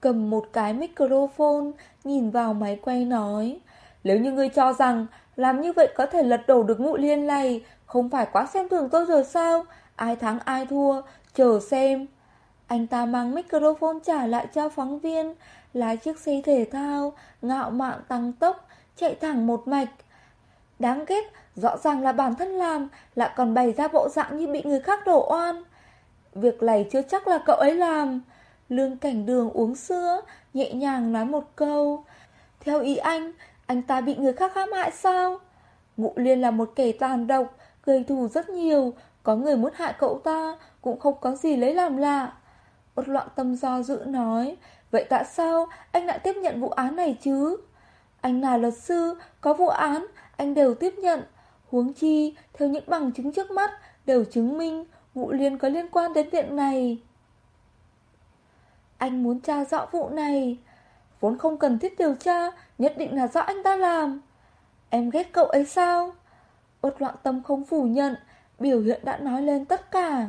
Cầm một cái microphone, nhìn vào máy quay nói. Nếu như ngươi cho rằng làm như vậy có thể lật đổ được ngụ liên này, không phải quá xem thường tôi rồi sao? Ai thắng ai thua, chờ xem. Anh ta mang microphone trả lại cho phóng viên, lái chiếc xe thể thao, ngạo mạn tăng tốc, chạy thẳng một mạch. Đáng ghét, rõ ràng là bản thân làm, lại còn bày ra bộ dạng như bị người khác đổ oan. Việc này chưa chắc là cậu ấy làm. Lương cảnh đường uống sữa, nhẹ nhàng nói một câu. Theo ý anh, anh ta bị người khác hãm hại sao? Ngụ liên là một kẻ tàn độc, gây thù rất nhiều, có người muốn hại cậu ta, cũng không có gì lấy làm lạ. Ốt loạn tâm do dự nói, vậy tại sao anh lại tiếp nhận vụ án này chứ? Anh là luật sư, có vụ án, anh đều tiếp nhận. Huống chi, theo những bằng chứng trước mắt, đều chứng minh vụ liên có liên quan đến việc này. Anh muốn tra rõ vụ này. Vốn không cần thiết điều tra, nhất định là do anh ta làm. Em ghét cậu ấy sao? Ốt loạn tâm không phủ nhận, biểu hiện đã nói lên tất cả.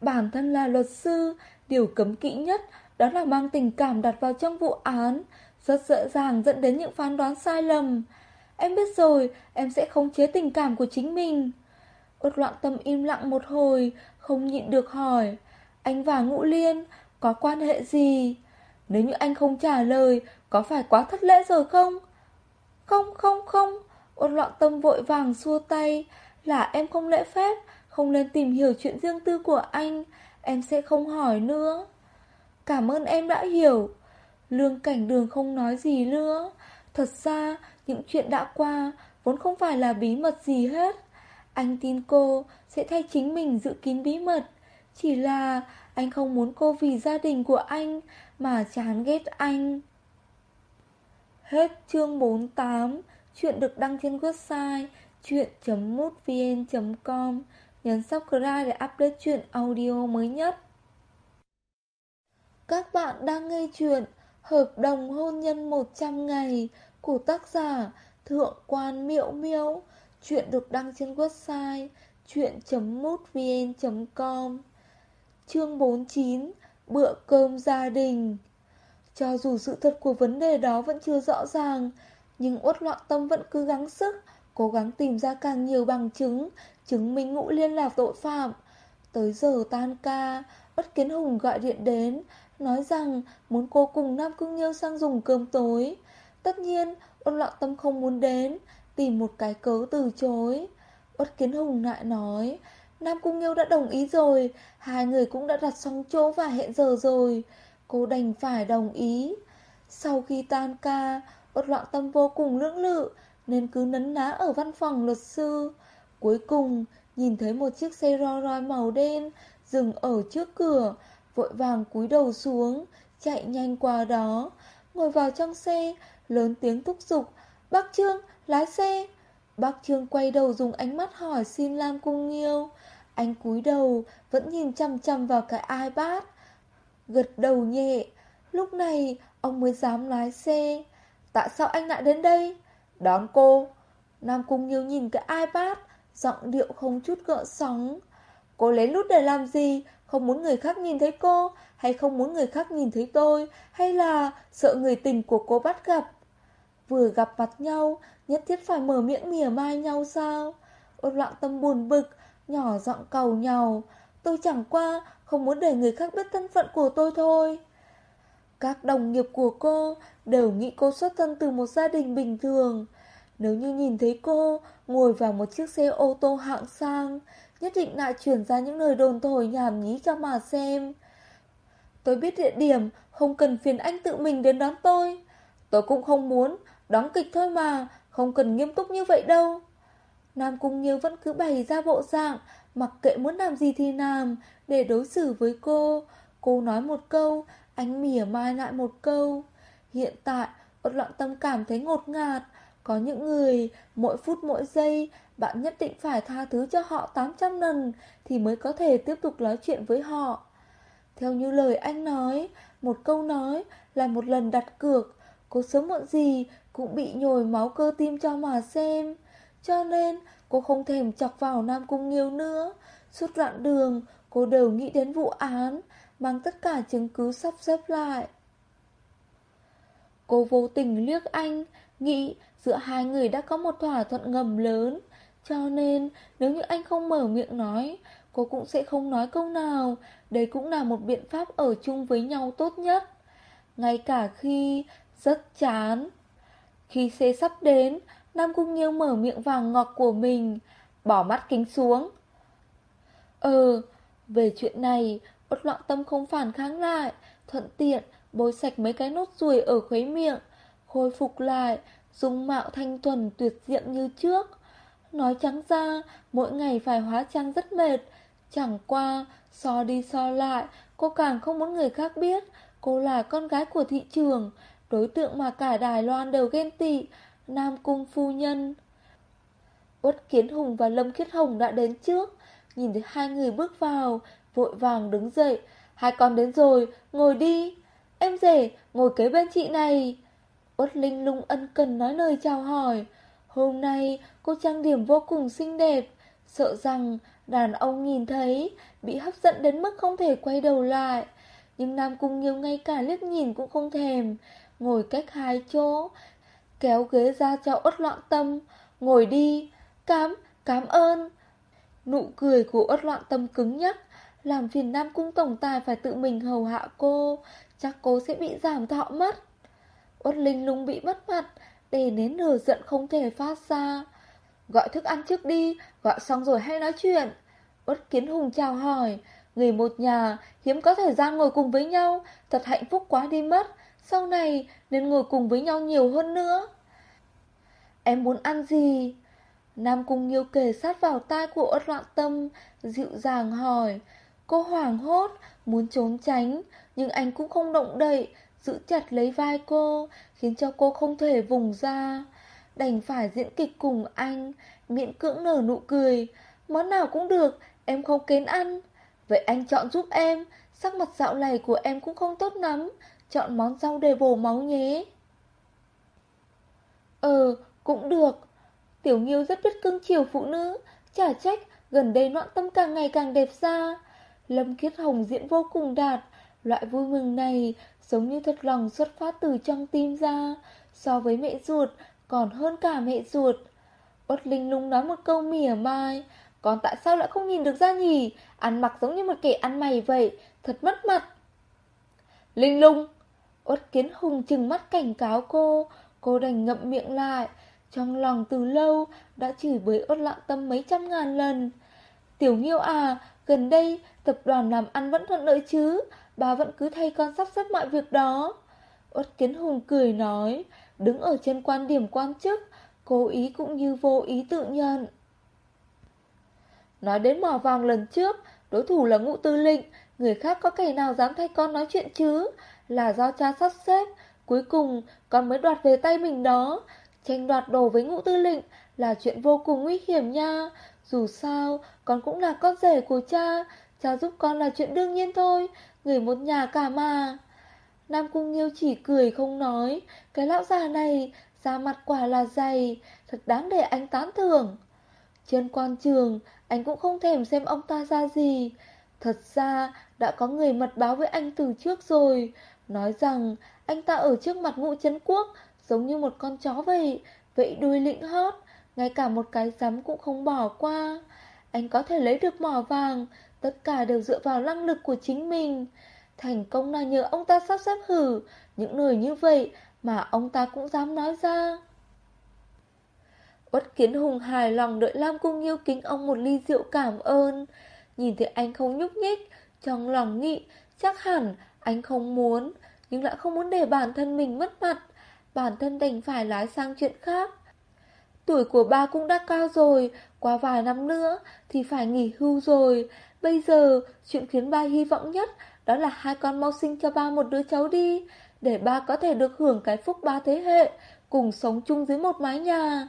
Bản thân là luật sư, điều cấm kỵ nhất đó là mang tình cảm đặt vào trong vụ án, rất dễ dàng dẫn đến những phán đoán sai lầm. Em biết rồi, em sẽ không chế tình cảm của chính mình. Út loạn tâm im lặng một hồi, không nhịn được hỏi. Anh và Ngũ Liên có quan hệ gì? Nếu như anh không trả lời, có phải quá thất lễ rồi không? Không, không, không. Ôn loạn tâm vội vàng xua tay. Là em không lễ phép, không nên tìm hiểu chuyện riêng tư của anh. Em sẽ không hỏi nữa. Cảm ơn em đã hiểu. Lương cảnh đường không nói gì nữa. Thật ra, những chuyện đã qua vốn không phải là bí mật gì hết. Anh tin cô sẽ thay chính mình giữ kín bí mật. Chỉ là anh không muốn cô vì gia đình của anh mà chán ghét anh. Hết chương 48, chuyện được đăng trên website chuyện.mútvn.com. Nhấn subscribe để update chuyện audio mới nhất. Các bạn đang nghe chuyện Hợp đồng hôn nhân 100 ngày của tác giả Thượng quan miễu Miêu. Chuyện được đăng trên website chuyện.mútvn.com Chương 49 Bữa cơm gia đình Cho dù sự thật của vấn đề đó vẫn chưa rõ ràng nhưng uất loạn tâm vẫn cứ gắng sức, Cố gắng tìm ra càng nhiều bằng chứng Chứng minh ngũ liên lạc tội phạm. Tới giờ tan ca bất Kiến Hùng gọi điện đến, Nói rằng muốn cô cùng Nam Cung Nhiêu sang dùng cơm tối. Tất nhiên, Uất loạn tâm không muốn đến, Tìm một cái cớ từ chối. Uất Kiến Hùng lại nói, Nam Cung Nghiêu đã đồng ý rồi, Hai người cũng đã đặt xong chỗ và hẹn giờ rồi. Cô đành phải đồng ý. Sau khi tan ca Uất loạn tâm vô cùng lưỡng lự, Nên cứ nấn ná ở văn phòng luật sư. Cuối cùng, Nhìn thấy một chiếc xe ro roi màu đen Dừng ở trước cửa, Vội vàng cúi đầu xuống, Chạy nhanh qua đó. Ngồi vào trong xe, Lớn tiếng thúc giục, Bác Trương, lái xe. Bác Trương quay đầu dùng ánh mắt hỏi xin Lam Cung Nghiêu. Anh cúi đầu, Vẫn nhìn chăm chăm vào cái iPad. Gật đầu nhẹ, Lúc này, ông mới dám lái xe. Tại sao anh lại đến đây? Đón cô. Nam Cung Nghiêu nhìn cái iPad, Giọng điệu không chút gợn sóng. Cô lén lút để làm gì? Không muốn người khác nhìn thấy cô, Hay không muốn người khác nhìn thấy tôi, Hay là sợ người tình của cô bắt gặp? Vừa gặp mặt nhau, Nhất thiết phải mở miệng mỉa mai nhau sao? Ôn loạn tâm buồn bực, Nhỏ giọng cầu nhau. Tôi chẳng qua không muốn để người khác biết thân phận của tôi thôi. Các đồng nghiệp của cô Đều nghĩ cô xuất thân từ một gia đình bình thường. Nếu như nhìn thấy cô Ngồi vào một chiếc xe ô tô hạng sang, Nhất định lại chuyển ra những lời đồn thổi nhảm nhí cho mà xem. Tôi biết địa điểm, Không cần phiền anh tự mình đến đón tôi. Tôi cũng không muốn, Đóng kịch thôi mà, Không cần nghiêm túc như vậy đâu. Nam Cung Nghiêu vẫn cứ bày ra bộ dạng, Mặc kệ muốn làm gì thì làm, Để đối xử với cô. Cô nói một câu anh mỉa mai lại một câu. Hiện tại Út loạn tâm cảm thấy ngột ngạt. Có những người, Mỗi phút mỗi giây, Bạn nhất định phải tha thứ cho họ 800 lần Thì mới có thể tiếp tục nói chuyện với họ. Theo như lời anh nói, Một câu nói Là một lần đặt cược. Cô sớm muộn gì Cũng bị nhồi máu cơ tim cho mà xem. Cho nên, cô không thèm chọc vào Nam Cung Nghiêu nữa. Suốt đoạn đường, Cô đều nghĩ đến vụ án. Mang tất cả chứng cứ sắp xếp lại. Cô vô tình liếc anh, Nghĩ giữa hai người đã có một thỏa thuận ngầm lớn. Cho nên, nếu như anh không mở miệng nói, Cô cũng sẽ không nói câu nào. Đây cũng là một biện pháp ở chung với nhau tốt nhất. Ngay cả khi rất chán. Khi xe sắp đến, Nam Cung Nghiêu mở miệng vàng ngọt của mình, Bỏ mắt kính xuống. Ừ Về chuyện này Bất loạn tâm không phản kháng lại, Thuận tiện bôi sạch mấy cái nốt ruồi ở khuấy miệng, Khôi phục lại, Dung mạo thanh thuần tuyệt diện như trước. Nói trắng ra, Mỗi ngày phải hóa trang rất mệt. Chẳng qua, So đi so lại, Cô càng không muốn người khác biết, Cô là con gái của thị trường. Đối tượng mà cả Đài Loan đều ghen tị, Nam Cung Phu Nhân. Uất Kiến Hùng và Lâm Khiết Hồng đã đến trước, Nhìn thấy hai người bước vào Vội vàng đứng dậy. Hai con đến rồi, ngồi đi. Em rể, ngồi kế bên chị này. Uất Linh lung ân cần nói lời chào hỏi. Hôm nay cô trang điểm vô cùng xinh đẹp. Sợ rằng đàn ông nhìn thấy Bị hấp dẫn đến mức không thể quay đầu lại. Nhưng Nam Cung Nghiêu ngay cả liếc nhìn cũng không thèm. Ngồi cách hai chỗ Kéo ghế ra cho Uất loạn tâm. Ngồi đi. Cám, cám ơn. Nụ cười của Uất loạn tâm cứng nhắc. Làm phiền Nam Cung Tổng Tài phải tự mình hầu hạ cô. Chắc cô sẽ bị giảm thọ mất. Uất Linh lung bị mất mặt Để nến nửa giận không thể phát ra. Gọi thức ăn trước đi, Gọi xong rồi hay nói chuyện. Uất Kiến Hùng chào hỏi, Người một nhà hiếm có thời gian ngồi cùng với nhau, Thật hạnh phúc quá đi mất. Sau này nên ngồi cùng với nhau nhiều hơn nữa. Em muốn ăn gì? Nam Cung Nghiêu kề sát vào tai của Uất Loạn Tâm, Dịu dàng hỏi. Cô hoảng hốt, Muốn trốn tránh, Nhưng anh cũng không động đậy, Giữ chặt lấy vai cô, Khiến cho cô không thể vùng ra. Đành phải diễn kịch cùng anh, Miễn cưỡng nở nụ cười. Món nào cũng được, Em không kén ăn. Vậy anh chọn giúp em, Sắc mặt dạo này của em cũng không tốt lắm, Chọn món rau để bổ máu nhé. Ừ cũng được. Tiểu Nghiêu rất biết cưng chiều phụ nữ, Chả trách gần đây noạn tâm càng ngày càng đẹp ra Lâm Kiết Hồng diễn vô cùng đạt. Loại vui mừng này giống như thật lòng xuất phát từ trong tim ra, So với mẹ ruột còn hơn cả mẹ ruột. Út Linh lung nói một câu mỉa mai Còn tại sao lại không nhìn được ra nhỉ? Ăn mặc giống như một kẻ ăn mày vậy, Thật mất mặt. Linh lung Út Kiến Hùng chừng mắt cảnh cáo cô. Cô đành ngậm miệng lại, Trong lòng từ lâu Đã chửi bới ốt lặng tâm mấy trăm ngàn lần. Tiểu Nghiêu à Gần đây tập đoàn làm ăn vẫn thuận lợi chứ? Bà vẫn cứ thay con sắp xếp mọi việc đó. Uất Kiến Hùng cười nói, Đứng ở trên quan điểm quan chức, Cố ý cũng như vô ý tự nhận. Nói đến mỏ vàng lần trước, Đối thủ là ngụ tư lệnh, Người khác có kẻ nào dám thay con nói chuyện chứ? Là do cha sắp xếp, Cuối cùng con mới đoạt về tay mình đó. Tranh đoạt đồ với ngũ tư lệnh Là chuyện vô cùng nguy hiểm nha. Dù sao, con cũng là con rể của cha Cha giúp con là chuyện đương nhiên thôi, Người một nhà cả mà. Nam Cung Nghiêu chỉ cười không nói, Cái lão già này, Da mặt quả là dày, Thật đáng để anh tán thưởng. Trên quan trường, Anh cũng không thèm xem ông ta ra gì. Thật ra, đã có người mật báo với anh từ trước rồi, Nói rằng anh ta ở trước mặt ngũ chấn quốc, Giống như một con chó vậy Vậy đuôi lĩnh hót, Ngay cả một cái giấm cũng không bỏ qua. Anh có thể lấy được mỏ vàng Tất cả đều dựa vào năng lực của chính mình. Thành công là nhờ ông ta sắp xếp hử. Những lời như vậy Mà ông ta cũng dám nói ra. Uất kiến hùng hài lòng đợi Lam Cung yêu kính ông một ly rượu cảm ơn. Nhìn thấy anh không nhúc nhích, Trong lòng nghĩ Chắc hẳn anh không muốn, Nhưng lại không muốn để bản thân mình mất mặt. Bản thân đành phải lái sang chuyện khác. Tuổi của ba cũng đã cao rồi, Qua vài năm nữa Thì phải nghỉ hưu rồi. Bây giờ chuyện khiến ba hy vọng nhất Đó là hai con mau sinh cho ba một đứa cháu đi Để ba có thể được hưởng cái phúc ba thế hệ Cùng sống chung dưới một mái nhà.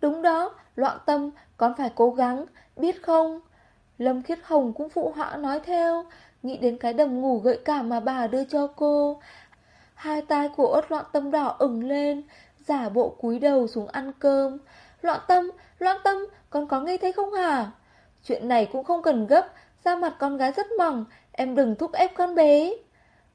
Đúng đó Loạn tâm Con phải cố gắng Biết không? Lâm Khiết Hồng cũng phụ họa nói theo Nghĩ đến cái đầm ngủ gợi cảm mà bà đưa cho cô. Hai tay của ớt loạn tâm đỏ ửng lên Giả bộ cúi đầu xuống ăn cơm. Loạn tâm, loạn tâm, con có nghe thấy không hả? Chuyện này cũng không cần gấp, Da mặt con gái rất mỏng, Em đừng thúc ép con bé.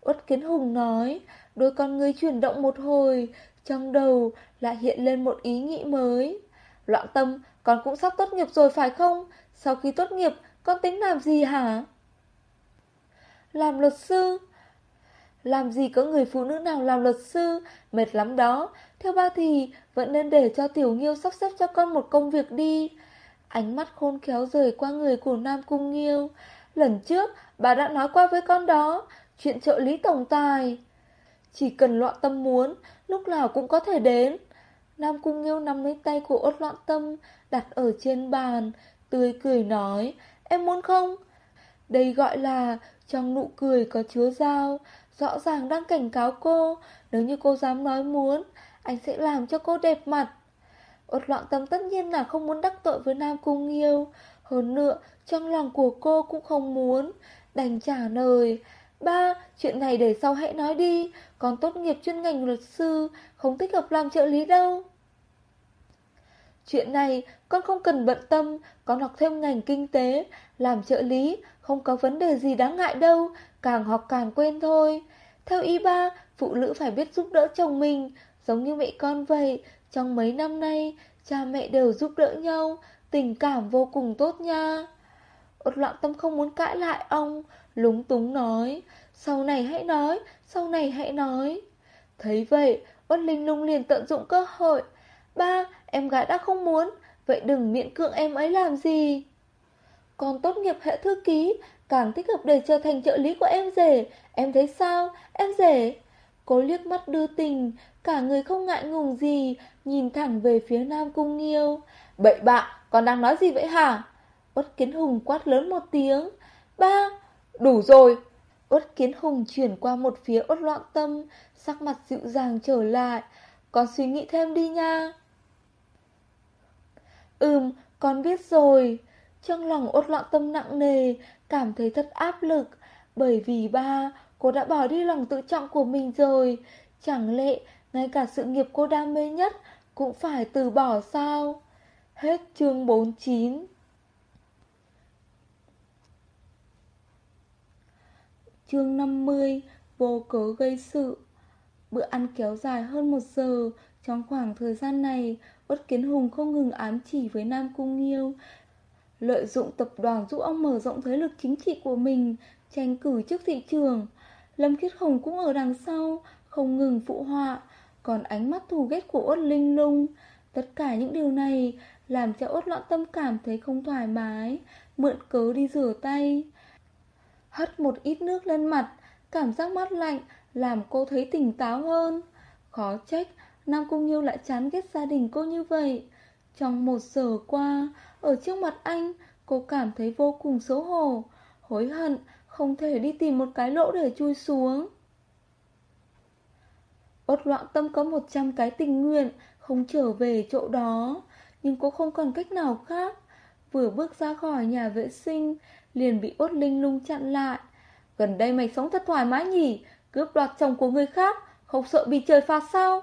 Uất Kiến Hùng nói, Đôi con người chuyển động một hồi, Trong đầu lại hiện lên một ý nghĩ mới. Loạn tâm, Con cũng sắp tốt nghiệp rồi phải không? Sau khi tốt nghiệp, con tính làm gì hả? Làm luật sư. Làm gì có người phụ nữ nào làm luật sư? Mệt lắm đó. Theo ba thì vẫn nên để cho Tiểu Nghiêu sắp xếp cho con một công việc đi. Ánh mắt khôn khéo rời qua người của Nam Cung Nghiêu. Lần trước, bà đã nói qua với con đó, Chuyện trợ lý tổng tài. Chỉ cần loạn tâm muốn, Lúc nào cũng có thể đến. Nam Cung Nghiêu nắm lấy tay của ốt loạn tâm, Đặt ở trên bàn, Tươi cười nói, Em muốn không? Đây gọi là, trong nụ cười có chứa dao, Rõ ràng đang cảnh cáo cô, Nếu như cô dám nói muốn, Anh sẽ làm cho cô đẹp mặt. Ốt loạn tâm tất nhiên là không muốn đắc tội với Nam Cung Nghiêu. Hơn nữa Trong lòng của cô cũng không muốn. Đành trả lời Ba, chuyện này để sau hãy nói đi. Còn tốt nghiệp chuyên ngành luật sư Không thích hợp làm trợ lý đâu. Chuyện này con không cần bận tâm. Con học thêm ngành kinh tế. Làm trợ lý Không có vấn đề gì đáng ngại đâu. Càng học càng quên thôi. Theo ý ba Phụ nữ phải biết giúp đỡ chồng mình. Giống như mẹ con vậy trong mấy năm nay, Cha mẹ đều giúp đỡ nhau, Tình cảm vô cùng tốt nha. Ốt loạn tâm không muốn cãi lại ông, Lúng túng nói, Sau này hãy nói, Sau này hãy nói. Thấy vậy Ốt linh lung liền tận dụng cơ hội, Ba, Em gái đã không muốn, Vậy đừng miễn cưỡng em ấy làm gì. Còn tốt nghiệp hệ thư ký, Càng thích hợp để trở thành trợ lý của em rể, Em thấy sao, Em rể? Cô liếc mắt đưa tình Cả người không ngại ngùng gì Nhìn thẳng về phía Nam Cung Nghiêu Bậy bạ còn đang nói gì vậy hả Uất Kiến Hùng quát lớn một tiếng Ba Đủ rồi Uất Kiến Hùng chuyển qua một phía Uất Loạn Tâm Sắc mặt dịu dàng trở lại Con suy nghĩ thêm đi nha Ừm, con biết rồi. Trong lòng ốt loạn tâm nặng nề, cảm thấy thật áp lực. Bởi vì ba, cô đã bỏ đi lòng tự trọng của mình rồi. Chẳng lẽ, ngay cả sự nghiệp cô đam mê nhất cũng phải từ bỏ sao? Hết chương 49 Chương 50 Vô cớ gây sự. Bữa ăn kéo dài hơn một giờ. Trong khoảng thời gian này, Uất Kiến Hùng không ngừng ám chỉ với Nam Cung Nghiêu, Lợi dụng tập đoàn giúp ông mở rộng thế lực chính trị của mình, Tranh cử trước thị trường. Lâm Khiết Hồng cũng ở đằng sau, Không ngừng phụ họa. Còn ánh mắt thù ghét của ốt Linh Lung Tất cả những điều này Làm cho ốt Loạn Tâm cảm thấy không thoải mái, Mượn cớ đi rửa tay. Hất một ít nước lên mặt, Cảm giác mát lạnh Làm cô thấy tỉnh táo hơn. Khó trách, Nam Cung Nhiêu lại chán ghét gia đình cô như vậy. Trong một giờ qua, Ở trước mặt anh, Cô cảm thấy vô cùng xấu hổ, Hối hận, Không thể đi tìm một cái lỗ để chui xuống. Ốt loạn tâm có 100 cái tình nguyện Không trở về chỗ đó Nhưng cô không còn cách nào khác. Vừa bước ra khỏi nhà vệ sinh Liền bị ốt linh lung chặn lại. Gần đây mày sống thật thoải mái nhỉ? Cướp đoạt chồng của người khác Không sợ bị trời phạt sao?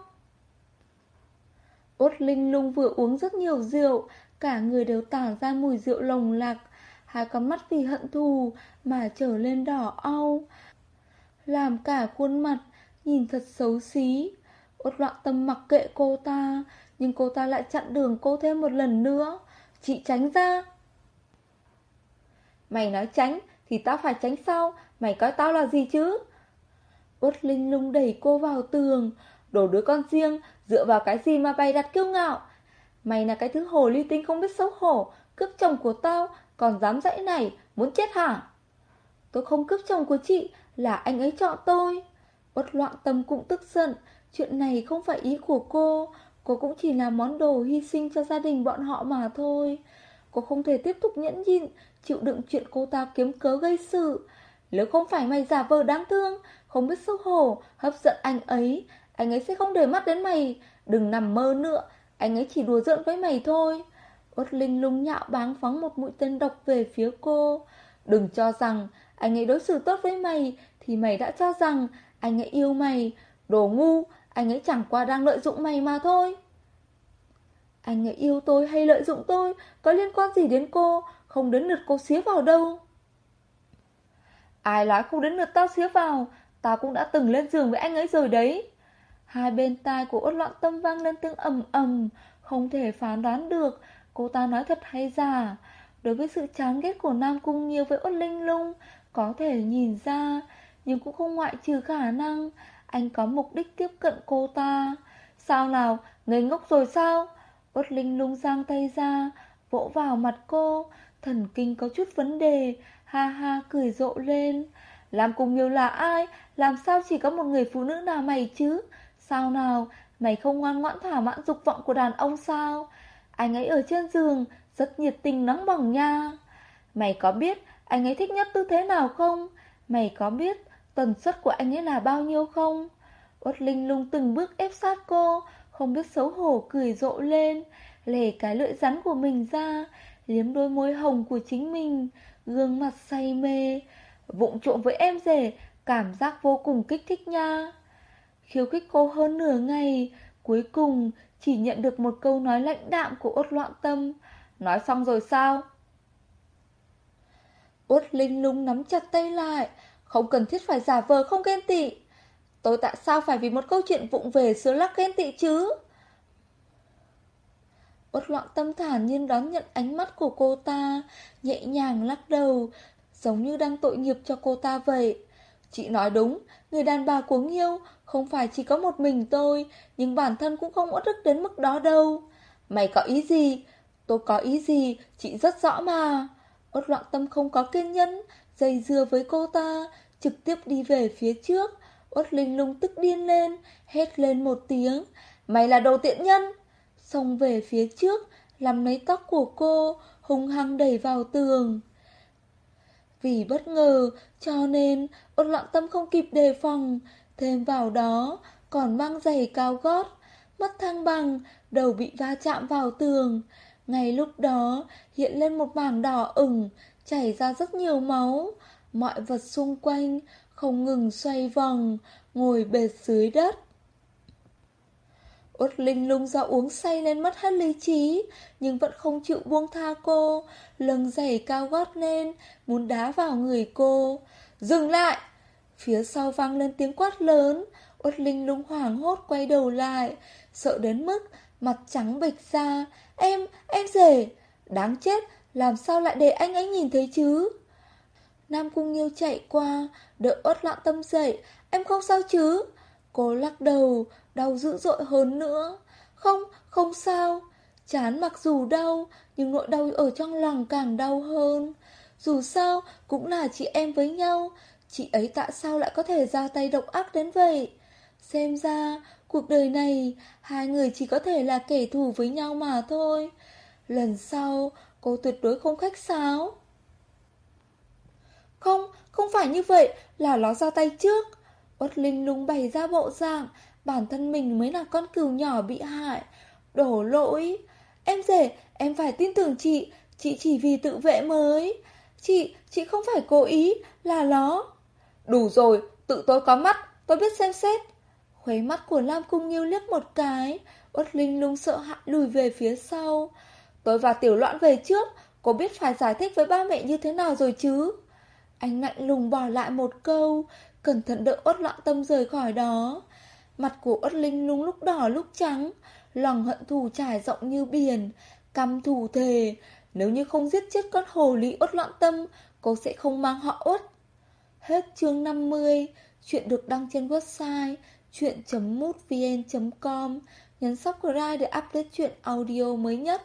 Út Linh lung vừa uống rất nhiều rượu, cả người đều tản ra mùi rượu lồng lạc, hai con mắt vì hận thù mà trở lên đỏ au, làm cả khuôn mặt nhìn thật xấu xí. Út loạn tâm mặc kệ cô ta, nhưng cô ta lại chặn đường cô thêm một lần nữa. Chị tránh ra. Mày nói tránh thì tao phải tránh sau, mày coi tao là gì chứ? Út Linh lung đẩy cô vào tường, đổ đứa con riêng, dựa vào cái gì mà bày đặt kiêu ngạo. Mày là cái thứ hồ ly tinh không biết xấu hổ, cướp chồng của tao, còn dám dãy này, muốn chết hả? Tôi không cướp chồng của chị, là anh ấy chọn tôi. Bất loạn tâm cũng tức giận, chuyện này không phải ý của cô, cô cũng chỉ là món đồ hy sinh cho gia đình bọn họ mà thôi. Cô không thể tiếp tục nhẫn nhịn, chịu đựng chuyện cô ta kiếm cớ gây sự. Nếu không phải mày giả vờ đáng thương, không biết xấu hổ, hấp dẫn anh ấy, anh ấy sẽ không để mắt đến mày. Đừng nằm mơ nữa, anh ấy chỉ đùa giỡn với mày thôi. út Linh lung nhạo báng phóng một mũi tên độc về phía cô. Đừng cho rằng anh ấy đối xử tốt với mày thì mày đã cho rằng anh ấy yêu mày. Đồ ngu, anh ấy chẳng qua đang lợi dụng mày mà thôi. Anh ấy yêu tôi hay lợi dụng tôi có liên quan gì đến cô, không đến lượt cô xía vào đâu. Ai nói không đến lượt tao xía vào, tao cũng đã từng lên giường với anh ấy rồi đấy. Hai bên tai của ốt loạn tâm vang lên tiếng ầm ầm, không thể phán đoán được cô ta nói thật hay giả. Đối với sự chán ghét của Nam Cung nhiều với ốt linh lung, có thể nhìn ra, nhưng cũng không ngoại trừ khả năng anh có mục đích tiếp cận cô ta. Sao nào, ngây ngốc rồi sao? Uất Linh lung giang tay ra, vỗ vào mặt cô, thần kinh có chút vấn đề, ha ha cười rộ lên. Làm cùng nhiều là ai? Làm sao chỉ có một người phụ nữ nào mày chứ? Sao nào, mày không ngoan ngoãn thỏa mãn dục vọng của đàn ông sao? Anh ấy ở trên giường, rất nhiệt tình nóng bỏng nha. Mày có biết anh ấy thích nhất tư thế nào không? Mày có biết tần suất của anh ấy là bao nhiêu không? Uất Linh lung từng bước ép sát cô, không biết xấu hổ cười rộ lên, lề cái lưỡi rắn của mình ra, liếm đôi môi hồng của chính mình, gương mặt say mê, vụng trộm với em rể, cảm giác vô cùng kích thích nha. Khiêu khích cô hơn nửa ngày, cuối cùng chỉ nhận được một câu nói lãnh đạm của Uất loạn tâm. Nói xong rồi sao? Út Linh lung nắm chặt tay lại, không cần thiết phải giả vờ không ghen tị. Tôi tại sao phải vì một câu chuyện vụng về xưa lắc ghen tị chứ? Út loạn tâm thản nhiên đón nhận ánh mắt của cô ta, nhẹ nhàng lắc đầu, giống như đang tội nghiệp cho cô ta vậy. Chị nói đúng, người đàn bà của Nghiêu không phải chỉ có một mình tôi, nhưng bản thân cũng không uất ức đến mức đó đâu. Mày có ý gì? Tôi có ý gì, chị rất rõ mà. Út loạn tâm không có kiên nhẫn, dây dưa với cô ta, trực tiếp đi về phía trước. Út linh lung tức điên lên, hét lên một tiếng. Mày là đồ tiện nhân! Xông về phía trước, làm lấy tóc của cô, hung hăng đẩy vào tường. Vì bất ngờ, cho nên Uất Lạng tâm không kịp đề phòng, thêm vào đó còn mang giày cao gót, mất thăng bằng, đầu bị va chạm vào tường. Ngay lúc đó hiện lên một mảng đỏ ửng, chảy ra rất nhiều máu. Mọi vật xung quanh không ngừng xoay vòng, ngồi bệt dưới đất. Út Linh lung do uống say lên mất hết lý trí, nhưng vẫn không chịu buông tha cô, lưng giày cao gót lên, muốn đá vào người cô. Dừng lại! Phía sau vang lên tiếng quát lớn, Út Linh lung hoảng hốt quay đầu lại, sợ đến mức mặt trắng bệch ra. Em, em rể! Đáng chết, làm sao lại để anh ấy nhìn thấy chứ? Nam Cung Nghiêu chạy qua, đỡ ớt lặng tâm dậy. Em không sao chứ? Cô lắc đầu, đau dữ dội hơn nữa. Không, không sao. Chán mặc dù đau, nhưng nỗi đau ở trong lòng càng đau hơn. Dù sao, cũng là chị em với nhau. Chị ấy tại sao lại có thể ra tay độc ác đến vậy? Xem ra, cuộc đời này, hai người chỉ có thể là kẻ thù với nhau mà thôi. Lần sau, cô tuyệt đối không khách sáo. Không, không phải như vậy, là nó ra tay trước. Uất Linh lung bày ra bộ dạng, bản thân mình mới là con cừu nhỏ bị hại. Đổ lỗi. Em rể, em phải tin tưởng chị, chị chỉ vì tự vệ mới. Chị, chị không phải cố ý, là nó. Đủ rồi, tự tôi có mắt, tôi biết xem xét. Khuấy mắt của Lam Cung Nghiêu liếc một cái, Uất Linh lung sợ hãi lùi về phía sau. Tôi và Tiểu Loạn về trước, cô biết phải giải thích với ba mẹ như thế nào rồi chứ? Anh lạnh lùng bỏ lại một câu, cẩn thận đỡ Uất Loạn Tâm rời khỏi đó. Mặt của Uất Linh lung lúc đỏ lúc trắng, lòng hận thù trải rộng như biển, căm thù thề. Nếu như không giết chết con hồ ly Uất Loạn Tâm, cô sẽ không mang họ Uất. Hết chương 50, chuyện được đăng trên website chuyện.mútvn.com. Nhấn subscribe để update chuyện audio mới nhất.